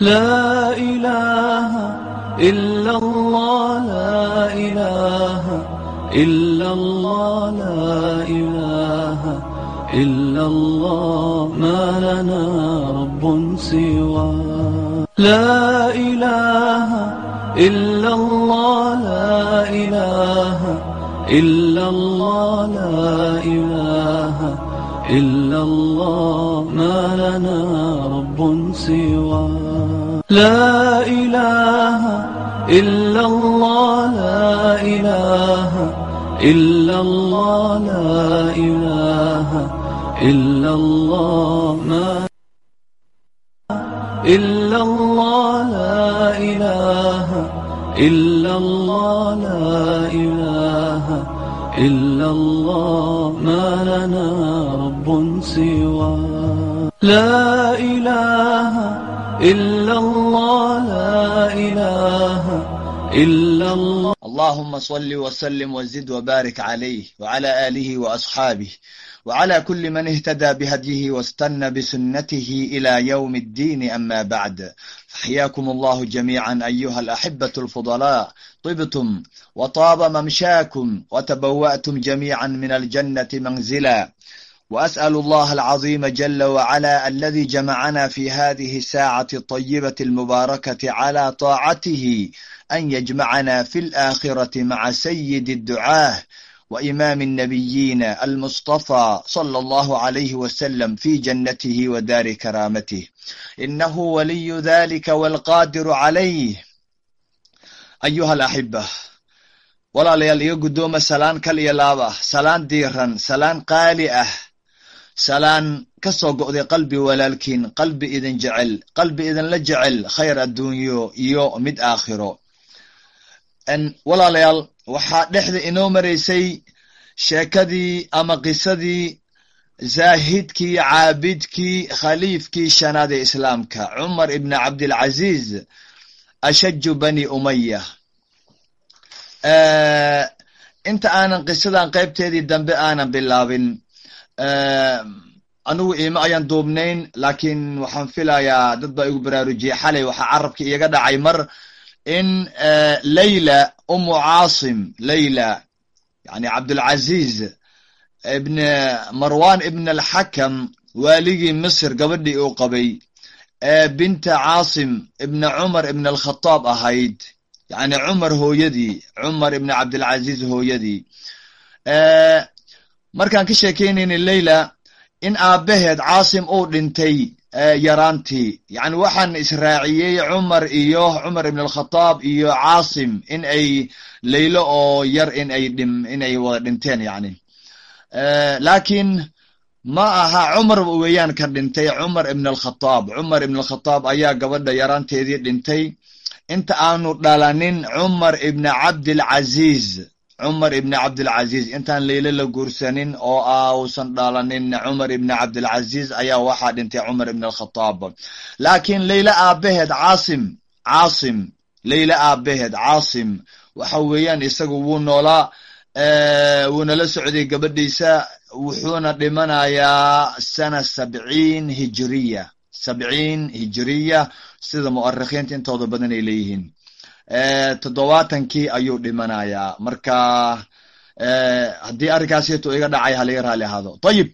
لا إله إلا الله لا إله إلا الله لا إله إلا الله ما لنا رب سوى لا إله إلا الله لا إله إلا الله لا إله إلا الله ما لنا رب سوى لا إله إلا الله لا إله إلا الله لا إله إلا الله ما إلا الله لا إله إلا الله لا إله إلا الله ما لنا رب سواه لا إله إلا الله لا إله إلا الله اللهم صل وسلم وزد وبارك عليه وعلى آله وأصحابه وعلى كل من اهتدى بهديه واستنى بسنته إلى يوم الدين أما بعد فحياكم الله جميعا أيها الأحبة الفضلاء طبتم وطاب ممشاكم وتبوأتم جميعا من الجنة منزلا وأسأل الله العظيم جل وعلا الذي جمعنا في هذه الساعة الطيبة المباركة على طاعته أن يجمعنا في الآخرة مع سيد الدعاه وإمام النبيين المصطفى صلى الله عليه وسلم في جنته ودار كرامته إنه ولي ذلك والقادر عليه أيها الأحبة walaalayaal iga guddooma salaan kal iyo laab ah salaan diiran salaan qaali ah salaan ka soo go'day qalbi walaalkiin qalbi idin jecel qalbi idinla jecel khayr adduunyo iyo mid aakhiro. Walaalayaal waxaa dhexda inoo maraysay sheekadii ama qisadii zaahidkii caabidkii khaliifkii shanaad ee islaamka cumar ibn cabdilcaziiz ashaju bani umaya inta aanan qisadan qaybteedii dambe aanan bilaabin anigu iima ayaan duubnayn laakiin waxaan filayaa dad baa igu baraarujiyey xalay waxaa carabka iyaga dhacay mar in layla umu caasim layla yani cabdulcaziz ibn marwan ibn alxakam waaligii misr gabadhii uu qabay ee binta caasim ibn cumar ibn alkhataab ahayd. Yani cumar hooyadii cumar ibn cabdilcaziz hooyadii markaan ka sheekeynayna leyla in aabbaheed caasim uu dhintay yaraantii. Yani waxaan israaciyey cumar iyo cumar ibn alkhataab iyo caasim in ay leylo oo yar in ay dhim in ay wada dhinteen yani laakiin ma aha cumar weeyaan ka dhintay cumar ibn alkhataab cumar ibn alkhataab ayaa gabadha yaraanteedii dhintay. Inta aanu dhalanin cumar ibn cabdilcaziz cumar ibn cabdilcaziz intaan leyle la guursanin oo ausan dhalanin cumar ibn cabdilcaziz ayaa waxaa dhintay cumar ibn alkhataab laakiin leyle aabaheed caasim caasim leyle aabaheed caasim waxa weeyaan isagu wuu noolaa wuuna la socday gabadhiisa wuxuuna dhimanayaa sana sabciin hijiriya sabciin hijiriya sida mu'arikhiinta intooda badan ay leeyihiin toddobaatankii ayuu dhimanayaa marka haddii arrinkaasito iga dhacay halaga raali ahaado. Ayib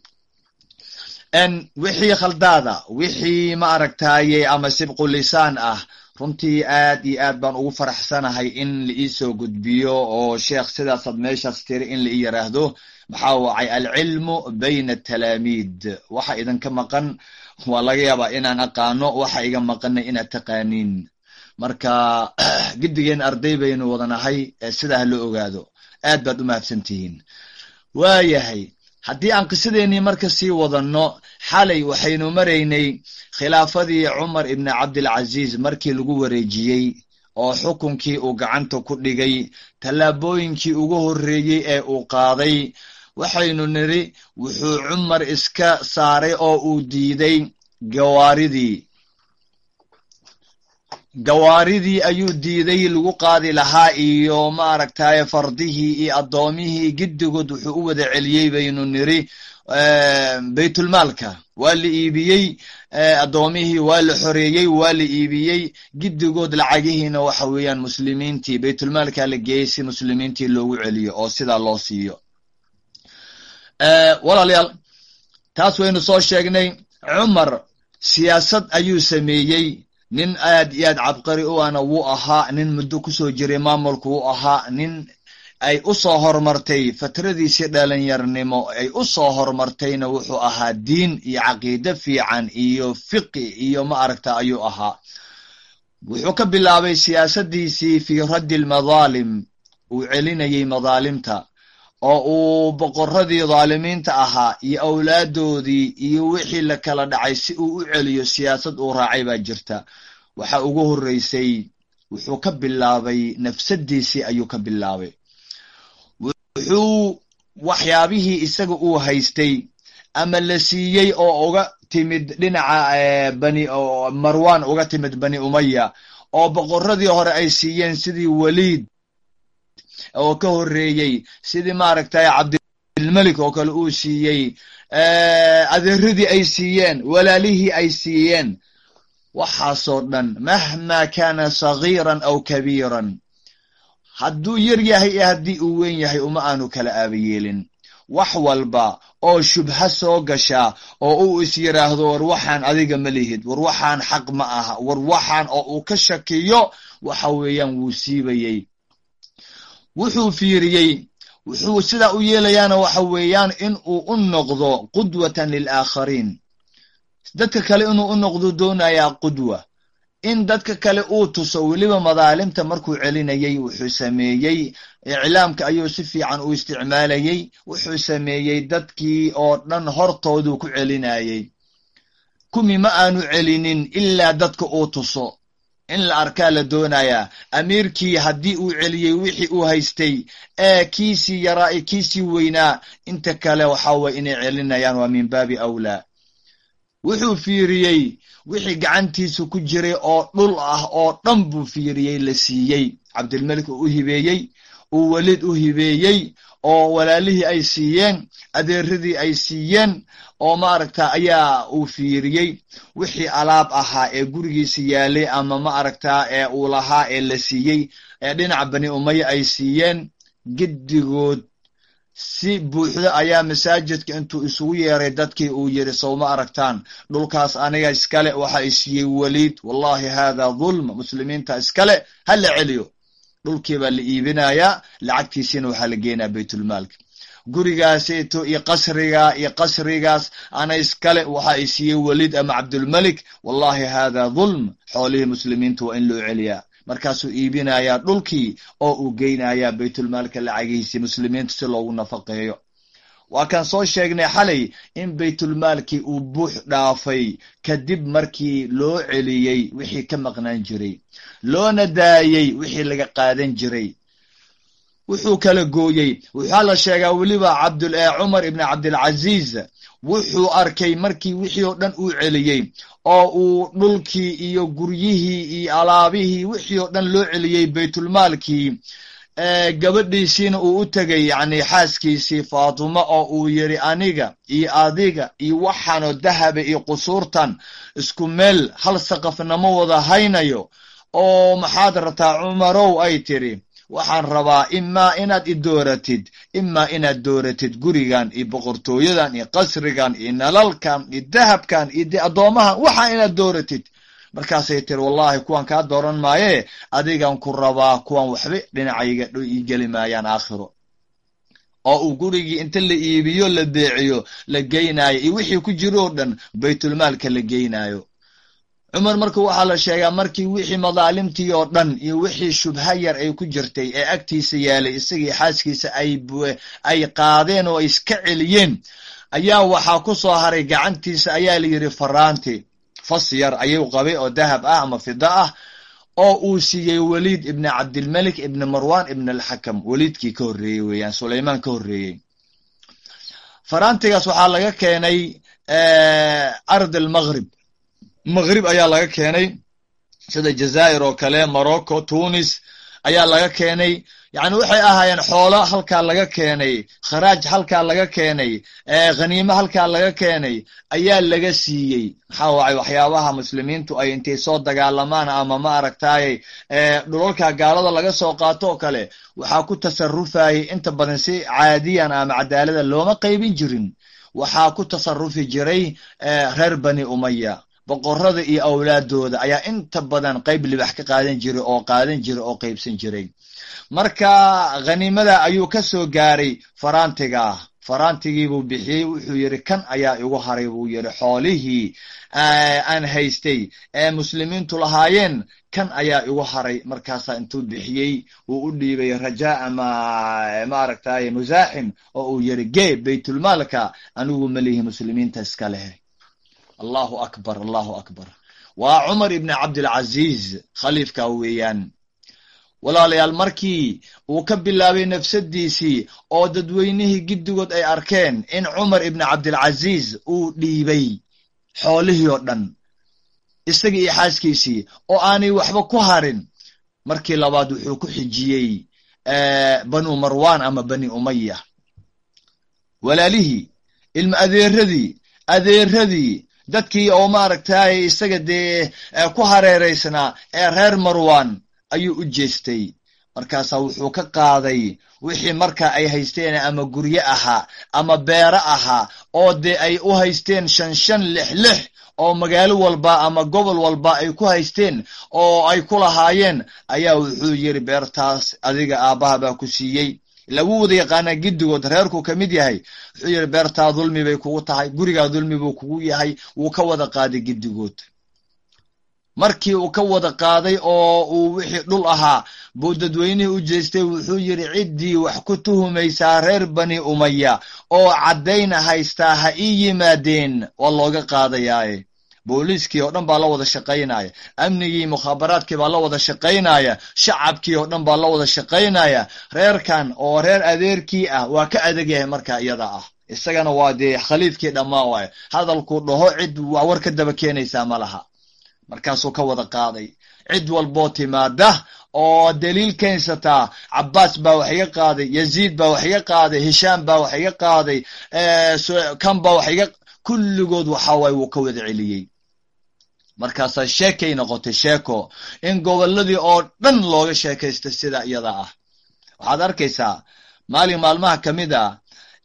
wixii khaldaada wixii ma aragtaaye ama sibqu lisaan ah runtii aad iyo aad baan ugu faraxsanahay in la iisoo gudbiyo oo sheekh sidaasaad meeshaas tiri in la ii yaraahdo. Maxaa wacay alcilmu bayna atalaamiid waxa idinka maqan waa laga yaabaa inaan aqaano waxa iga maqana inaad taqaaniin marka gidigeen arday baynu wadanahay sidaa ha loo ogaado. Aad baad u mahadsantihiin. Waayahay haddii aan qisadeennii marka sii wadanno xalay waxaynu maraynay khilaafadii cumar ibn cabdilcaziz markii lagu wareejiyey oo xukunkii uu gacanta ku dhigay tallaabooyinkii ugu horreeyey ee uu qaaday. Waxaynu nidhi wuxuu cumar iska saaray oo uu diiday gawaaridii gawaaridii ayuu diiday lagu qaadi lahaa iyo maaragtaye fardihii iyo addoomihii giddigood wuxuu u wada celiyey baynu niri baytulmaalka. Waa la iibiyey addoomihii waa la xoreeyey waa la iibiyey. Giddigood lacagihiina waxa weeyaan muslimiintii baytulmaalka la geeyey si muslimiintii loogu celiyo oo sidaa loo siiyo. Walaalayaal taas waynu soo sheegnay cumar siyaasad ayuu sameeyey nin aad iyo aad cabqari u ana wuu ahaa nin muddo ku soo jiray maamulku wuu ahaa nin ay u soo hormartay fatradiisii dhalinyarnimo ay u soo hormartayna wuxuu ahaa diin iyo caqiide fiican iyo fiqi iyo ma aragta ayuu ahaa. Wuxuu ka bilaabay siyaasadiisii fii raddi almadaalim uu celinayey madaalimta oo uu boqoradii dhaalimiinta ahaa iyo awlaadoodii iyo wixii la kala dhacay si uu u celiyo siyaasad uu raacay baa jirta. Waxa ugu horreysay wuxuu ka bilaabay nafsadiisii ayuu ka bilaabay. Wuxuu waxyaabihii isaga uu haystay ama la siiyey oo uga timid dhinaca bani marwan uga timid bani umaya oo boqoradii hore ay siiyeen sidii waliid oo ka horreeyey sidii maaragtay cabdilmelik oo kale uu siiyey adeeradii ay siiyeen walaalihii ay siiyeen. Waxaasoo dhan mahma kaana sagiiran aw kabiiran. Hadduu yar yahay iyo haddii uu weyn yahay uma aanu kala aabayeelin wax walba oo shubha soo gashaa oo uu is yidhaahdo war waxaan adiga ma lihid war waxaan xaq ma aha war waxaan oo uu ka shakiyo waxa weeyaan wuu siibayey wuxuu fiiriyey. Wuxuu sidaa u yeelayaana waxa weeyaan in uu u noqdo qudwatan lilaakhariin dadka kale inuu u noqdo doonayaa qudwa. In dadka kale uu tuso weliba madaalimta markuu celinayey wuxuu sameeyey. Iclaamka ayuu si fiican u isticmaalayey wuxuu sameeyey dadkii oo dhan hortooduu ku celinayey kumi ma aanu celinin ilaa dadka uu tuso in la arkaa la doonayaa amiirkii haddii uu celiyey wixii uu haystay ee kiisii yaraa iyo kiisii weynaa inta kale waxa weye inay celinayaan waa min baabi awlaa. Wuxuu fiiriyey wixii gacantiisa ku jiray oo dhul ah oo dhan buu fiiriyey la siiyey. Cabdilmelik uu u hibeeyey uu weliid u hibeeyey oo walaalihii ay siiyeen adeeradii ay siiyeen oo maaragta ayaa uu fiiriyey wixii alaab ahaa ee gurigiisa yaalay ama ma aragtaa ee uu lahaa ee la siiyey ee dhinaca bani umaya ay siiyeen giddigood si buuxdo ayaa masaajidka intuu isugu yeeray dadkii uu yidhi sowma aragtaan dhulkaas aniga iskale waxa i siiyey weliid wallahi haada dhulm muslimiinta iskale ha la celiyo. Dhulkii baa la iibinayaa lacagtiisiina waxaa la geenaya baytulmaalka gurigaaseeto iyo qasriga iyo qasrigaas ana iskale waxa ay siiyey weliid ama cabdulmelik wallahi haada dhulm xoolihii muslimiinta waa in loo celiyaa. Markaasuu iibinayaa dhulkii oo uu geynayaa baytulmaalka lacagihiisii muslimiinta si loogu nafaqeeyo. Waa kaan soo sheegnay xalay in baytulmaalkii uu buux dhaafay kadib markii loo celiyey wixii ka maqnaan jiray loona daayey wixii laga qaadan jiray wuxuu kala gooyey. Waxaa la sheegaa weliba cabdul cumar ibn cabdilcaziiz wuxuu arkay markii wixii oo dhan uu celiyey oo uu dhulkii iyo guryihii iyo alaabihii wixii oo dhan loo celiyey baytulmaalkii. Gabadhiisiina uu u tegay yacni xaaskiisii faatuma oo uu yidhi aniga iyo adiga iyo waxaanoo dahaba iyo qusuurtan isku meel hal saqafnama wada haynayo oo maxaad rabtaa cumarow ay tiri waxaan rabaa imaa inaad i dooratid imaa inaad dooratid gurigan iyo boqortooyadan iyo qasrigan iyo nalalkan iyo dahabkan iyo de waxaa inaad dooratid. Markaasay tiri wallahi kuwan kaa dooran maaye? Adigan ku rabaa kuwan waxba dhinacayga ii geli maayaan aakhiro. Oo uu gurigii inta la iibiyo la beeciyo la geynaayo iyo wixii ku jiro o dhan baytulmaalka la geynaayo cumar marka waxaa la sheegaa markii wixii madaalimtii oo dhan iyo wixii shubha yar ay ku jirtay ee agtiisa yaalay isagii xaaskiisa ay qaadeen oo ay iska celiyeen ayaa waxaa ku soo haray gacantiisa ayaa la yidhi faraanti fas yar ayuu qabay oo dahab ah ama fida ah oo uu siiyey weliid ibni cabdilmelik ibni marwan ibn alxakam weliidkii ka horreeyey weeyaan sulaymaan ka horreeyey. Faraantigaas waxaa laga keenay ard almaghrib maghrib ayaa laga keenay. Sida jazaa'ir oo kale morocco tunis ayaa laga keenay. Yacni waxay ahaayeen xoolo halkaa laga keenay. Kharaaj halkaa laga keenay. Khaniimo halkaa laga keenay. Ayaa laga siiyey. Maxaa wacay waxyaabaha muslimiintu ay intay soo dagaalamaan ama ma aragtaaye dhulalka gaalada laga soo qaato oo kale waxaa ku tasarufayay inta badan si caadiyan ama cadaalada looma qaybin jirin. Waxaa ku tasarufi jiray reer bani umaya boqorada iyo awlaadooda ayaa inta badan qayb libax ka qaadan jiray oo qaadan jiray oo qaybsan jiray. Marka khaniimada ayuu ka soo gaaray farantiga farantigiibuu bixiyey wuxuu yidhi kan ayaa igu haray buu yidhi. Xoolihii aan haystay ee muslimiintu lahaayeen kan ayaa igu haray. Markaasaa intuu bixiyey uu u dhiibay rajaa ma maaragtay musaaxim oo uu yidhi gee baytulmaalka anigu malihi muslimiinta iska leh allahu akbar allahu akbar. Waa cumar ibni cabdilcaziiz khaliifka weeyaan. Walaalayaal markii uu ka bilaabay nafsadiisii oo dadweynihii giddigood ay arkeen in cumar ibni cabdilcaziiz uu dhiibay xoolihii oo dhan isagii iyo xaaskiisii oo aanay waxba ku harin markii labaad wuxuu ku xijiyey banu marwan ama bani umaya walaalihii ilma adeeradii adeeradii dadkii oo maaragtay isaga dee ku hareeraysnaa ee reer marwan ayuu u jeestay. Markaasaa wuxuu ka qaaday wixii marka ay haysteen ama guryo ahaa ama beero ahaa oo dee ay u haysteen shan shan lix lix oo magaalo walba ama gobol walba ay ku haysteen oo ay ku lahaayeen. Ayaa wuxuu yidhi beertaas adiga aabbaha baa ku siiyey lagu wada yaqaanaa giddigood reerku ka mid yahay wuxuu yidhi beertaa dulmi bay kugu tahay gurigaa dulmi buu kugu yahay wuu ka wada qaaday giddigood markii uu ka wada qaaday oo uu wixii dhul ahaa buu dadweynihii u jeestay wuxuu yidhi ciddii wax ku tuhumaysaa reer bani umaya oo caddayna haystaa ha ii yimaadeen waa looga qaadayaaye booliiskii oo dhan baa la wada shaqaynaya. Amnigii mukhaabaraadkii baa la wada shaqaynaya. Shacabkii oo dhan baa la wada shaqaynaya. Reerkan oo reer adeerkii ah waa ka adag yahay marka iyada ah. Isagana waa dee khaliifkii dhammaa waay hadalkuu dhaho cid war ka daba keenaysaa ma laha. Markaasuu ka wada qaaday. Cid walboo timaada oo daliil keensataa cabbaas baa wax iga qaaday yaziid baa wax iga qaaday hishaam baa wax iga qaaday kan baa wax iga kulligood waxa waaye wuu ka wada celiyey markaasaa sheekay noqotay sheeko. In gobolladii oo dhan looga sheekaysta sida iyada ah. Waxaad arkaysaa maalin maalmaha ka mid a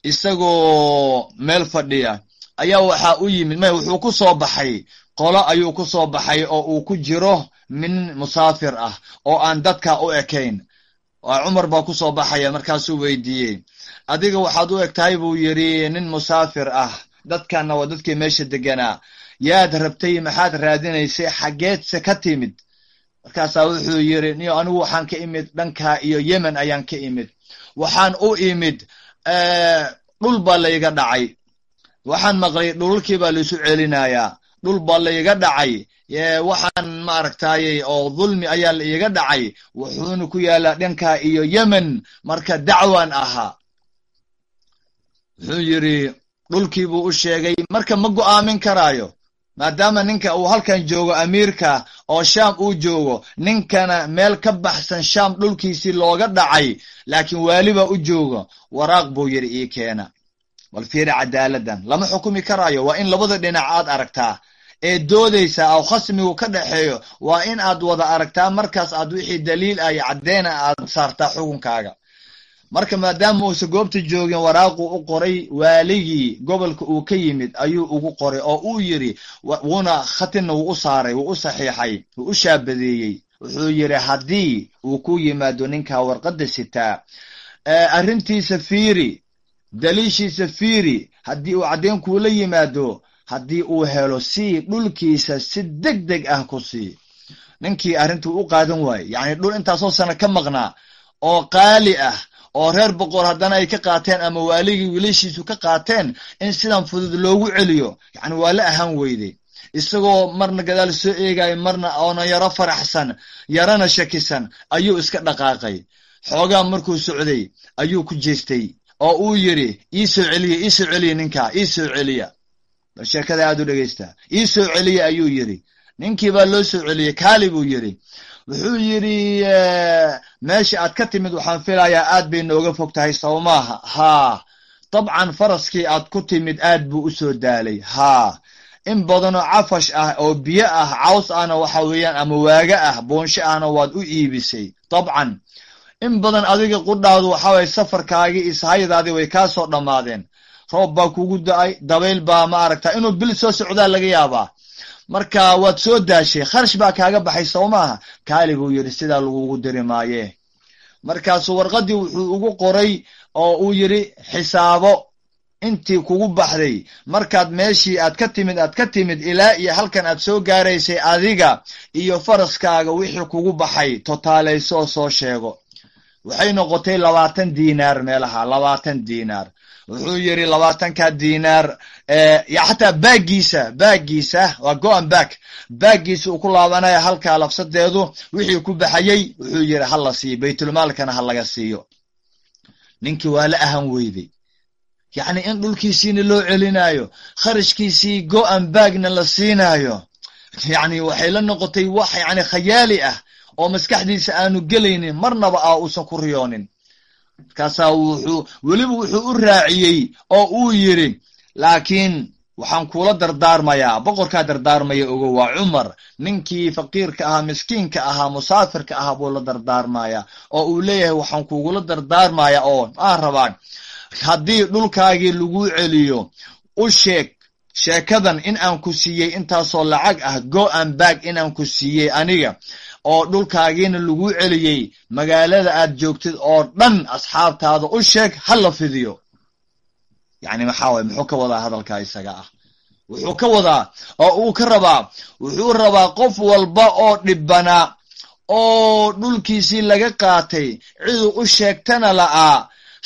isagoo meel fadhiya ayaa waxaa u yimid may wuxuu ku soo baxay qolo ayuu ku soo baxay oo uu ku jiro min musaafir ah oo aan dadka u ekayn. Cumar baa ku soo baxaya markaasuu weydiiyey. Adiga waxaad u eg tahay buu yidhi nin musaafir ah dadkanna waa dadkii meesha deganaa yaad rabtay maxaad raadinaysay xaggeedse ka timid. Markaasaa wuxuu yidhi niyo anigu waxaan ka imid dhanka iyo yemen ayaan ka imid. Waxaan u imid dhul baa layga dhacay. Waxaan maqlay dhululkii baa laisu celinayaa dhul baa laiga dhacay. Waxaan maaragtayey oo dhulmi ayaa la iga dhacay. Wuxuuna ku yaalaa dhanka iyo yemen. Marka dacwan ahaa. Wuxuu yidhi dhulkii buu u sheegay. Marka ma go'aamin karaayo maadaama ninka uu halkan joogo amiirka oo shaam uu joogo ninkana meel ka baxsan shaam dhulkiisii looga dhacay laakiin waaliba u joogo. Waraaq buu yidhi ii keena. Bal fiiri cadaaladan lama xukumi karaayo waa in labada dhinac aad aragtaa. Ee doodaysa oo khasmigu ka dhaxeeyo waa in aad wada aragtaa markaas aad wixii daliil ah iyo caddeena aad saartaa xukunkaaga marka maadaama uusa goobta joogin waraaquu u qoray waaligii gobolka uu ka yimid ayuu ugu qoray oo uu yidhi wuuna khatinna wuu u saaray wuu u saxiixay wuu u shaabadeeyey. Wuxuu yidhi haddii uu ku yimaado ninkaa warqadda sitaa arrintiisa fiiri daliishiisa fiiri haddii uu caddeyn kuula yimaado haddii uu helo sii dhulkiisa si deg deg ah ku sii. Ninkii arrintuu u qaadan waaye yacni dhul intaasoo sana ka maqnaa oo qaali ah oo reer boqor haddana ay ka qaateen ama waaligii wiilashiisu ka qaateen in sidan fudud loogu celiyo. Yacni waa la ahaan weyday isagoo marna gadaal soo eegayo marna oona yaro faraxsan yarana shakisan ayuu iska dhaqaaqay. Xoogaa markuu socday ayuu ku jeestay oo uu yidhi ii soo celiya ii soo celiya ninkaa ii soo celiya. Bal sheekada aad u dhegaysta ii soo celiya ayuu yidhi. Ninkii baa loo soo celiyey kaali buu yidhi wuxuu yidhi meesha aad ka timid waxaan filayaa aad bay nooga fog tahay sow maaha haa. Dabcan faraskii aad ku timid aad buu u soo daalay. Haa. In badanoo cafash ah oo biyo ah caws ahna waxa weeyaan ama waaga ah boonsho ahna waad u iibisay. Dabcan. In badan adiga qudhaadu waxa waye safarkaagii ishayadaadii way kaa soo dhammaadeen. Roob baa kugu da'ay dabayl baa ma aragta inuu bil soo socdaa laga yaabaa marka waad soo daashay kharash baa kaaga baxay sow maaha? Kaali buu yidhi sidaa lagugu diri maaye. Markaasuu warqaddii wuxuu ugu qoray oo uu yidhi xisaabo intii kugu baxday markaad meeshii aad ka timid aad ka timid ilaa iyo halkan aad soo gaaraysay adiga iyo faraskaaga wixii kugu baxay totaalayso soo sheego. Waxay noqotay labaatan diinaar meelaha labaatan diinaar wuxuu yidhi labaatanka diinaar xataa baaggiisa baaggiisa waa go-an baag baaggiisa uu ku laabanaya halkaa lafsadeedu wixii ku baxayey wuxuu yidhi ha la siiyo baytulmaalkana ha laga siiyo. Ninkii waa la ahan weyday. Yacni in dhulkiisiina loo celinaayo kharashkiisii go-an baagna la siinaayo yacni waxay la noqotay wax yacni khayaali ah oo maskaxdiisa aanu gelaynin marnaba a uusan ku riyoonin markaasaa wuxuu weliba wuxuu u raaciyey oo uu yidhi laakiin waxaan kuula dardaarmayaa boqorkaa dardaarmaya ogo waa cumar. Ninkii faqiirka ahaa miskiinka ahaa musaafirka ahaa buu la dardaarmaya oo uu leeyahay waxaan kugula dardaarmaya oo aan rabaa haddii dhulkaagii lagu celiyo u sheeg sheekadan in aan ku siiyey intaasoo lacag ah go-an baag inaan ku siiyey aniga oo dhulkaagiina lagu celiyey magaalada aad joogtid oo dhan asxaabtaada u sheeg ha la fidiyo. Yacni maxaa waye muxuu ka wadaa hadalkaa isaga ah? Wuxuu ka wadaa oo uu ka rabaa wuxuu rabaa qof walba oo dhibbanaa oo dhulkiisii laga qaatay ciduu u sheegtana la'aa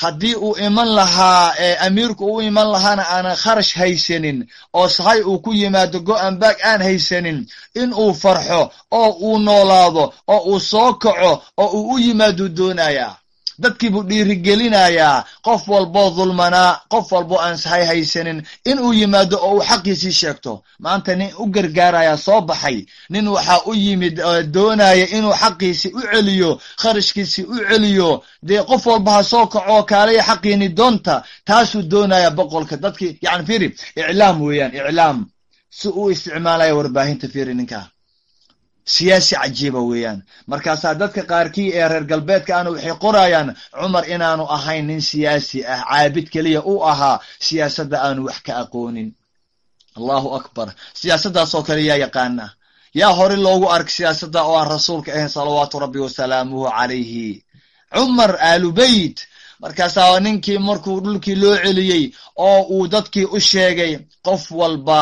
haddii uu iman lahaa amiirku u iman lahaana aanan kharash haysanin oo sahay uu ku yimaado go-an baag aan haysanin in uu farxo oo uu noolaado oo uu soo kaco oo uu u yimaaduu doonayaa dadkii buu dhiirigelinayaa qof walboo dulmanaa qof walboo aan sahay haysanin in uu yimaado oo uu xaqiisii sheegto. Maanta nin u gargaarayaa soo baxay nin waxaa u yimid doonaya inuu xaqiisii u celiyo kharashkiisii u celiyo dee qof walba ha soo kaco kaalaya xaqiini doonta taasuu doonaya boqolka. Dadkii yani firi iclaam weeyaan iclaam si uu isticmaalaya warbaahinta firi ninkaa siyaasi cajiiba weeyaan. Markaasaa dadka qaarkii ee reer galbeedka ana waxay qorayaan cumar inaanu ahayn nin siyaasi ah caabid keliya u ahaa siyaasadda aanu wax ka aqoonin. Allahu akbar. Siyaasaddaasoo kale yaa yaqaana yaa hore loogu ark siyaasadda oo aan rasuulka ahayn salawaatu rabbi wasalaamuhu calayhi. Cumar aalu beyt markaasaa ninkii markuu dhulkii loo celiyey oo uu dadkii u sheegay qof walba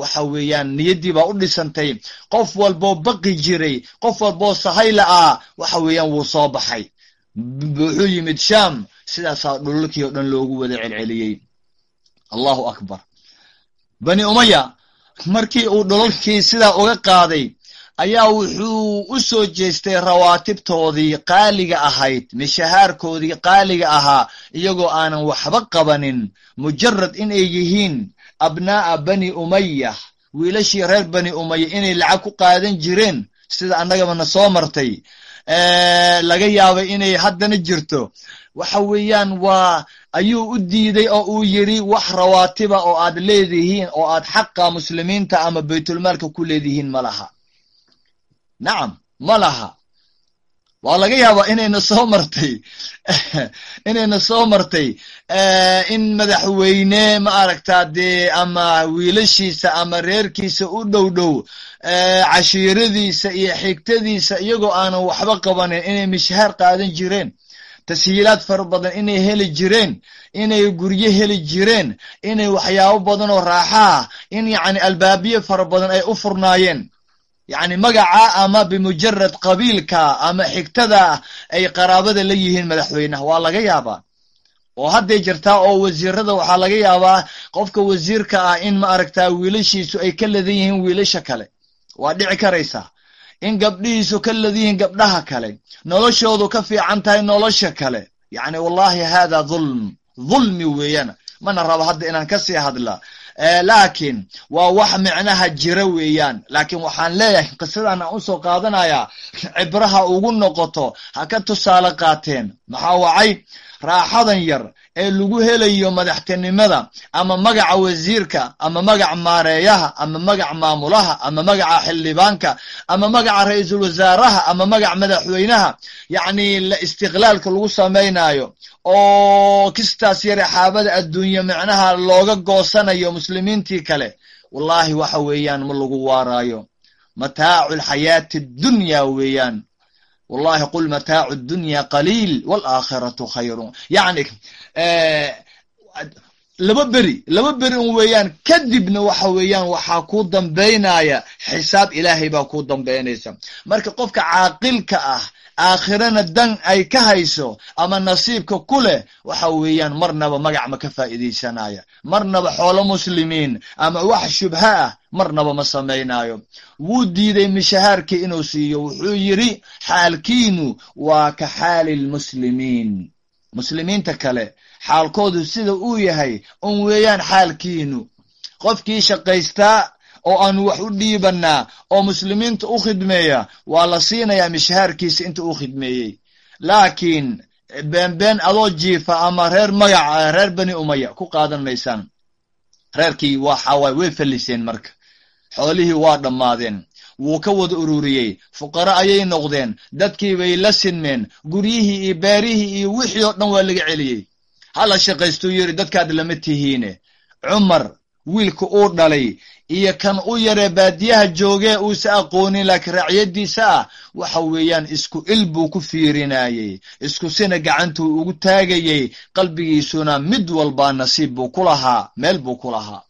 waxa weeyaan niyaddii baa u dhisantay. Qof walboo baqi jiray qof walboo sahayla ah waxa weeyaan wuu soo baxay. Wuxuu yimid sham sidaasaa dhulalkii oo dhan loogu wada celceliyey. Allahu akbar. Bani umaya markii uu dhulalkii sidaa uga qaaday ayaa wuxuu u soo jeestay rawaatibtoodii qaaliga ahayd mishahaarkoodii qaaliga ahaa iyagoo aanan waxba qabanin. Mujarad inay yihiin abnaa'a bani umaya wiilashii reer bani umaya inay lacag ku qaadan jireen sida annagabana soo martay. Laga yaabay inay haddana jirto. Waxa weeyaan waa ayuu u diiday oo uu yidhi wax rawaatiba oo aad leedihiin oo aad xaqa muslimiinta ama baytulmaalka ku leedihiin ma laha nacam ma laha. Waa laga yaabaa inayna soo martay inayna soo martay in madaxweyne ma aragtaa dee ama wiilashiisa ama reerkiisa u dhow dhow cashiiradiisa iyo xigtadiisa iyagoo aanan waxba qabanin inay mishahaar qaadan jireen tashiilaad fara badan inay heli jireen inay guryo heli jireen inay waxyaabo badan oo raaxaa in yacni albaabiye fara badan ay u furnaayeen yacni magaca ama bimujarad qabiilka ama xigtada ay qaraabada la yihiin madaxweynaha. Waa laga yaabaa. Oo hadday jirtaa oo wasiirada waxaa laga yaabaa qofka wasiirka ah in ma aragtaa wiilashiisu ay ka ladan yihiin wiilasha kale. Waa dhici karaysaa in gabdhihiisu ka ladan yihiin gabdhaha kale. Noloshoodu ka fiican tahay nolosha kale. Yacni wallahi hada dhulm. Dhulmi weeyaan mana rabo hadda inaan ka sii hadla laakiin waa wax micnaha jira weeyaan. Laakiin waxaan leeyahay qisadan aan u soo qaadanayaa cibraha ugu noqoto ha ka tusaale qaateen. Maxaa wacay raaxadan yar ee lagu helayo madaxtinimada ama magaca wasiirka ama magaca maareeyaha ama magaca maamulaha ama magaca xildhibaanka ama magaca ra'iisul wasaaraha ama magaca madaxweynaha yacni istiqlaalka lagu samaynayo oo kistaas yare xaabada adduunye micnaha looga goosanayo muslimiintii kale wallahi waxa weeyaan ma lagu waaraayo. Mataacu alxayaati addunya weeyaan wallahi qul mataacu dunya qaliil waalaakhiratu khayru yacni laba beri laba beri un weeyaan kadibna waxa weeyaan waxaa ku dambaynaya xisaab ilaahay baa ku dambaynaysa marka qofka caaqilka ah aakhirana dan ay ka hayso ama nasiibka ku leh waxa weeyaan marnaba magac ma ka faa'iidaysanaya marnaba xoolo muslimiin ama wax shubha ah marnaba ma samaynayo wuu diiday mishahaarkii inuu siiyo wuxuu yidhi xaalkiinu waa ka xaali lmuslimiin muslimiinta kale xaalkoodu sida uu yahay un weeyaan xaalkiinu. Qofkii shaqaystaa oo aanu wax u dhiibannaa oo muslimiinta u khidmeeya waa la siinayaa mishahaarkiisa inta uu khidmeeyey. Laakiin beenbeen adoo jiifa ama reer magaca reer bani umaya ku qaadan maysaan reerkii waxawaay way falliseen marka. Xoolihii waa dhammaadeen. Wuu ka wada ururiyey. Fuqaro ayay noqdeen. Dadkii bay la sinmeen. Guryihii iyo beerihii iyo wixii oo dhan waa laga celiyey. Hala shaqaystuu yidhi dadkaad lama tihiine. Cumar wiilka uu dhalay iyo kan u yaree baadiyaha joogee uusa aqoonin laakiin raacyadiisa ah waxa weeyaan isku il buu ku fiirinayey isku sina gacantuu ugu taagayey qalbigiisuna mid walbaa nasiib buu ku lahaa meel buu ku lahaa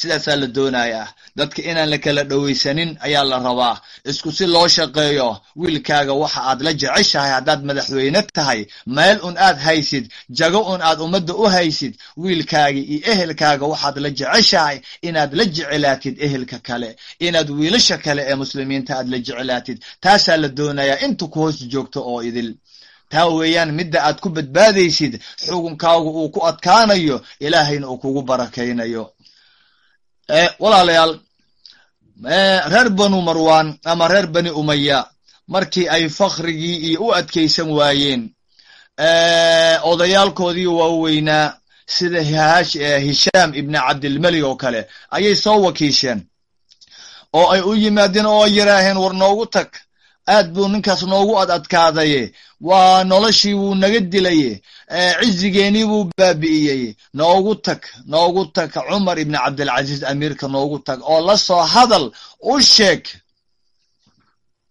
sidaasaa la doonayaa dadka inaan la kala dhowaysanin ayaa la rabaa. Isku si loo shaqeeyo wiilkaaga waxa aad la jeceshahay haddaad madaxweyne tahay meel un aad haysid jago un aad ummadda u haysid wiilkaaga iyo ehelkaaga waxaad la jeceshahay inaad la jecelaatid ehelka kale inaad wiilasha kale ee muslimiinta aad la jecelaatid. Taasaa la doonayaa inta ku hoos joogto oo idil. Taa weeyaan midda aad ku badbaadaysid xukunkaagu uu ku adkaanayo ilaahayna uu kugu barakaynayo walaalayaal reer banu marwan ama reer bani umaya markii ay fakrigii iyo u adkaysan waayeen odayaalkoodii waaweynaa sida hishaam ibni cabdilmelig oo kale ayay soo wakiisheen oo ay u yimaadeen oo ay yidhaaheen war noogu tag aad buu ninkaas noogu ad adkaadaye waa noloshii wuu naga dilaye cizigeenii buu baabi'iyey. Noogu tag noogu tag. Cumar ibni cabdilcaziiz amiirka noogu tag. Oo la soo hadal u sheeg.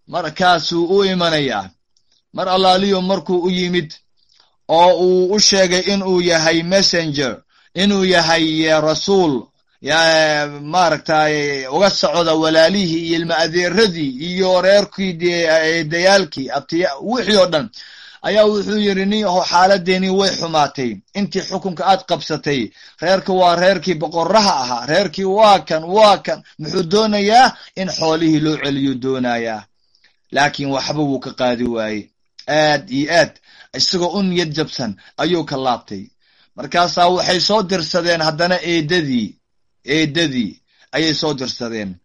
Markaasuu u imanayaa mar allaaliyo markuu u yimid oo uu u sheegay inuu yahay messenger inuu yahay rasuul maaragtay uga socda walaalihii iyo ilma adeeradii iyo reerkii dayaalkii abtiya wixii oo dhan. Ayaa wuxuu yidhi nin yaho xaaladeenii way xumaatay. Intii xukunka aad qabsatay reerka waa reerkii boqoraha ahaa. Reerkii waa kan waa kan. Muxuu doonayaa in xoolihii loo celiyuu doonayaa. Laakiin waxba wuu ka qaadi waaye aad iyo aad isagoo u niyad jabsan ayuu ka laabtay. Markaasaa waxay soo dirsadeen haddana eedadii eedadii ayay soo dirsadeen.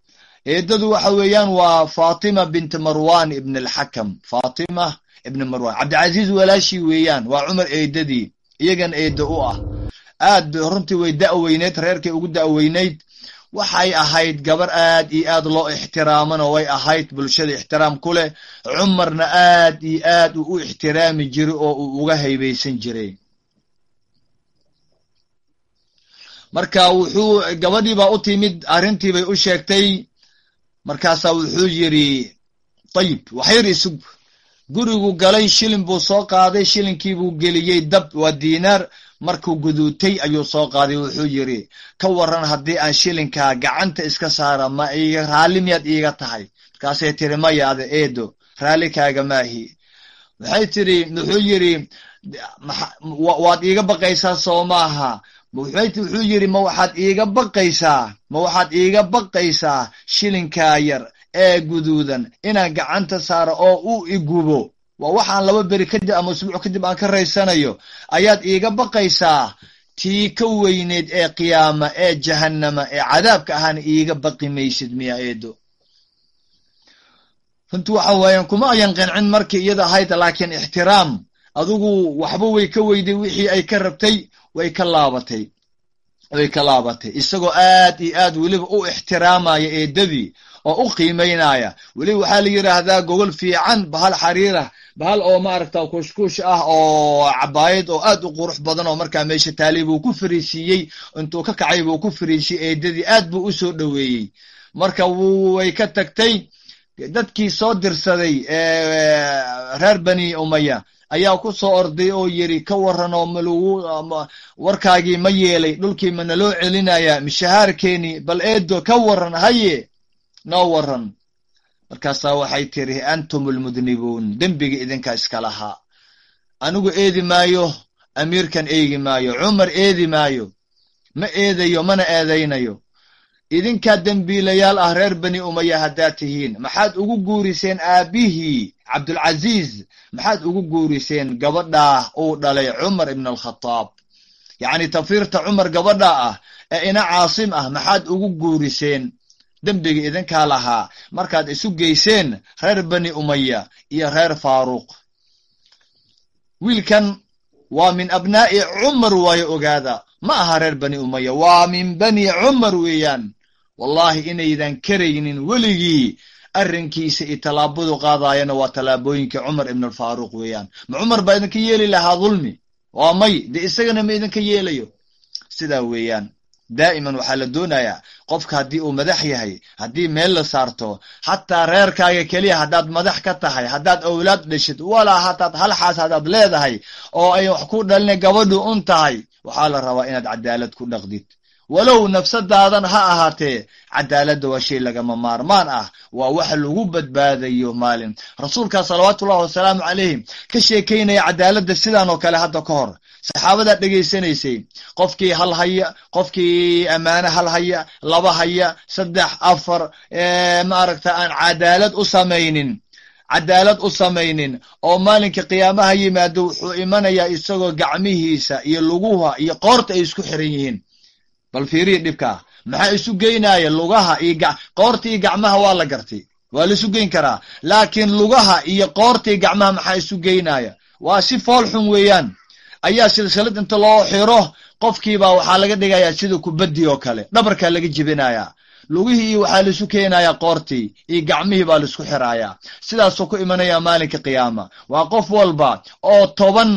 Eedadu waxa weeyaan waa fatima bint marwan ibn alxakam fatima ibn marwan cabdilcaziiz walaashii weeyaan waa cumar eedadii iyagan eeda u ah. Aad runtii way da'weyneyd reerkay ugu da'weyneyd. Waxay ahayd gabar aad iyo aad loo ixtiraamana way ahayd bulshada ixtiraam ku leh. Cumarna aad iyo aad uu u ixtiraami jiray oo uu uga haybaysan jiray marka wuxuu gabadhiibaa u timid arrintiibay u sheegtay. Markaasaa wuxuu yidhi dayib waxyar isug. Gurigu galay shilin buu soo qaaday shilinkiibuu geliyey dab waa diinaar. Markuu guduutay ayuu soo qaaday wuxuu yidhi. Ka waran haddii aan shilinkaa gacanta iska saara ma iga raalli miyaad iiga tahay? Markaasay tiri maya ada eedo raalli kaaga maahi waxay tiri wuxuu yidhi waad iiga baqaysaa soo maaha wuxuu yidhi ma waxaad iiga baqaysaa ma waxaad iiga baqaysaa shilinkaa yar ee guduudan inaan gacanta saaro oo uu igubo waa waxaan laba beri kadib ama usbuuc kadib aan ka raysanayo. Ayaad iiga baqaysaa tii ka weyneyd ee qiyaama ee jahannama ee cadaabka ahaana iiga baqi maysid miya eedo runti waxa weeyaan kuma ayan qancin markii iyada ahayd laakiin ixtiraam adigu waxba way ka weyday wixii ay ka rabtay way ka laabatay way ka laabatay. Isagoo aad iyo aad weliba u ixtiraamaya eedadii oo u qiimaynaya weliba waxaa la yidhaahdaa gogol fiican bahal xariirah bahal oo maaragta kushkush ah oo cabaayad oo aad u qurux badan oo markaa meesha taali buu ku fariisiiyey intuu ka kacay buu ku fariisiyey eedadii aad buu u soo dhoweeyey. Marka way ka tagtay dadkii soo dirsaday reer bani umaya ayaa ku soo orday oo yidhi ka waran oo malagu warkaagii ma yeelay dhulkii ma naloo celinaya mishahaarkeeni bal eedo ka waran haye noo waran markaasaa waxay tiri antum almudnibuun dembiga idinka iska lahaa. Anigu eedi maayo amiirkan eegi maayo cumar eedi maayo ma eedayo mana eedaynayo idinkaa dembiilayaal ah reer bani umaya haddaad tihiin. Maxaad ugu guuriseen aabbihii cabdulcaziiz maxaad ugu guuriseen gabadhaa uu dhalay cumar ibn alkhataab yacni tafiirta cumar gabadha ah ee ina caasim ah maxaad ugu guuriseen dembiga idinkaa lahaa? Markaad isu geyseen reer bani umaya iyo reer faaruuq wiilkan waa min abnaa'i cumar waayo ogaada. Ma aha reer bani umaya waa min bani cumar weeyaan wallahi inaydan karaynin weligii arrinkiisa iyo tallaabadu qaadaayana waa tallaabooyinka cumar ibn alfaaruuq weeyaan. Ma cumar baa idinka yeeli lahaa dulmi? Waa may dee isagana ma idinka yeelayo? Sidaa weeyaan daa'iman waxaa la doonayaa qofka haddii uu madax yahay haddii meel la saarto xataa reerkaaga keliya haddaad madax ka tahay haddaad awlaad dhashid walaa hataad halxaas haddaad leedahay oo ay wax ku dhalina gabadhu un tahay waxaa la rabaa inaad cadaalad ku dhaqdid walow nafsadaadan ha ahaatee cadaaladda waa shay lagama maarmaan ah. Waa wax lagu badbaadayo maalin. Rasuulkaa salawaatullahi wasalaamu calayhim ka sheekaynaya cadaaladda sidan oo kale hadda ka hor. Saxaabadaa dhegaysanaysay qofkii hal haya qofkii ammaane hal haya laba haya saddex afar maaragta aan cadaalad u samaynin. Cadaalad u samaynin oo maalinka qiyaamaha yimaado wuxuu imanayaa isagoo gacmihiisa iyo luguha iyo qoorta ay isku xiran yihiin bal fiiriya dhibkaa maxaa isu geynaya lugaha iyo qoorta iyo gacmaha waa la gartay. Waa la isu geyn karaa. Laakiin lugaha iyo qoorta iyo gacmaha maxaa isu geynaya waa si fool xun weeyaan. Ayaa silsilad inta loo xiro qofkiibaa waxaa laga dhigayaa sida kubaddi oo kale. Dhabarkaa laga jebinayaa. Lugihii waxaa laisu keenayaa qoortii iyo gacmihii baa la isku xirayaa sidaasuu ku imanaya maalinka qiyaama. Waa qof walba oo toban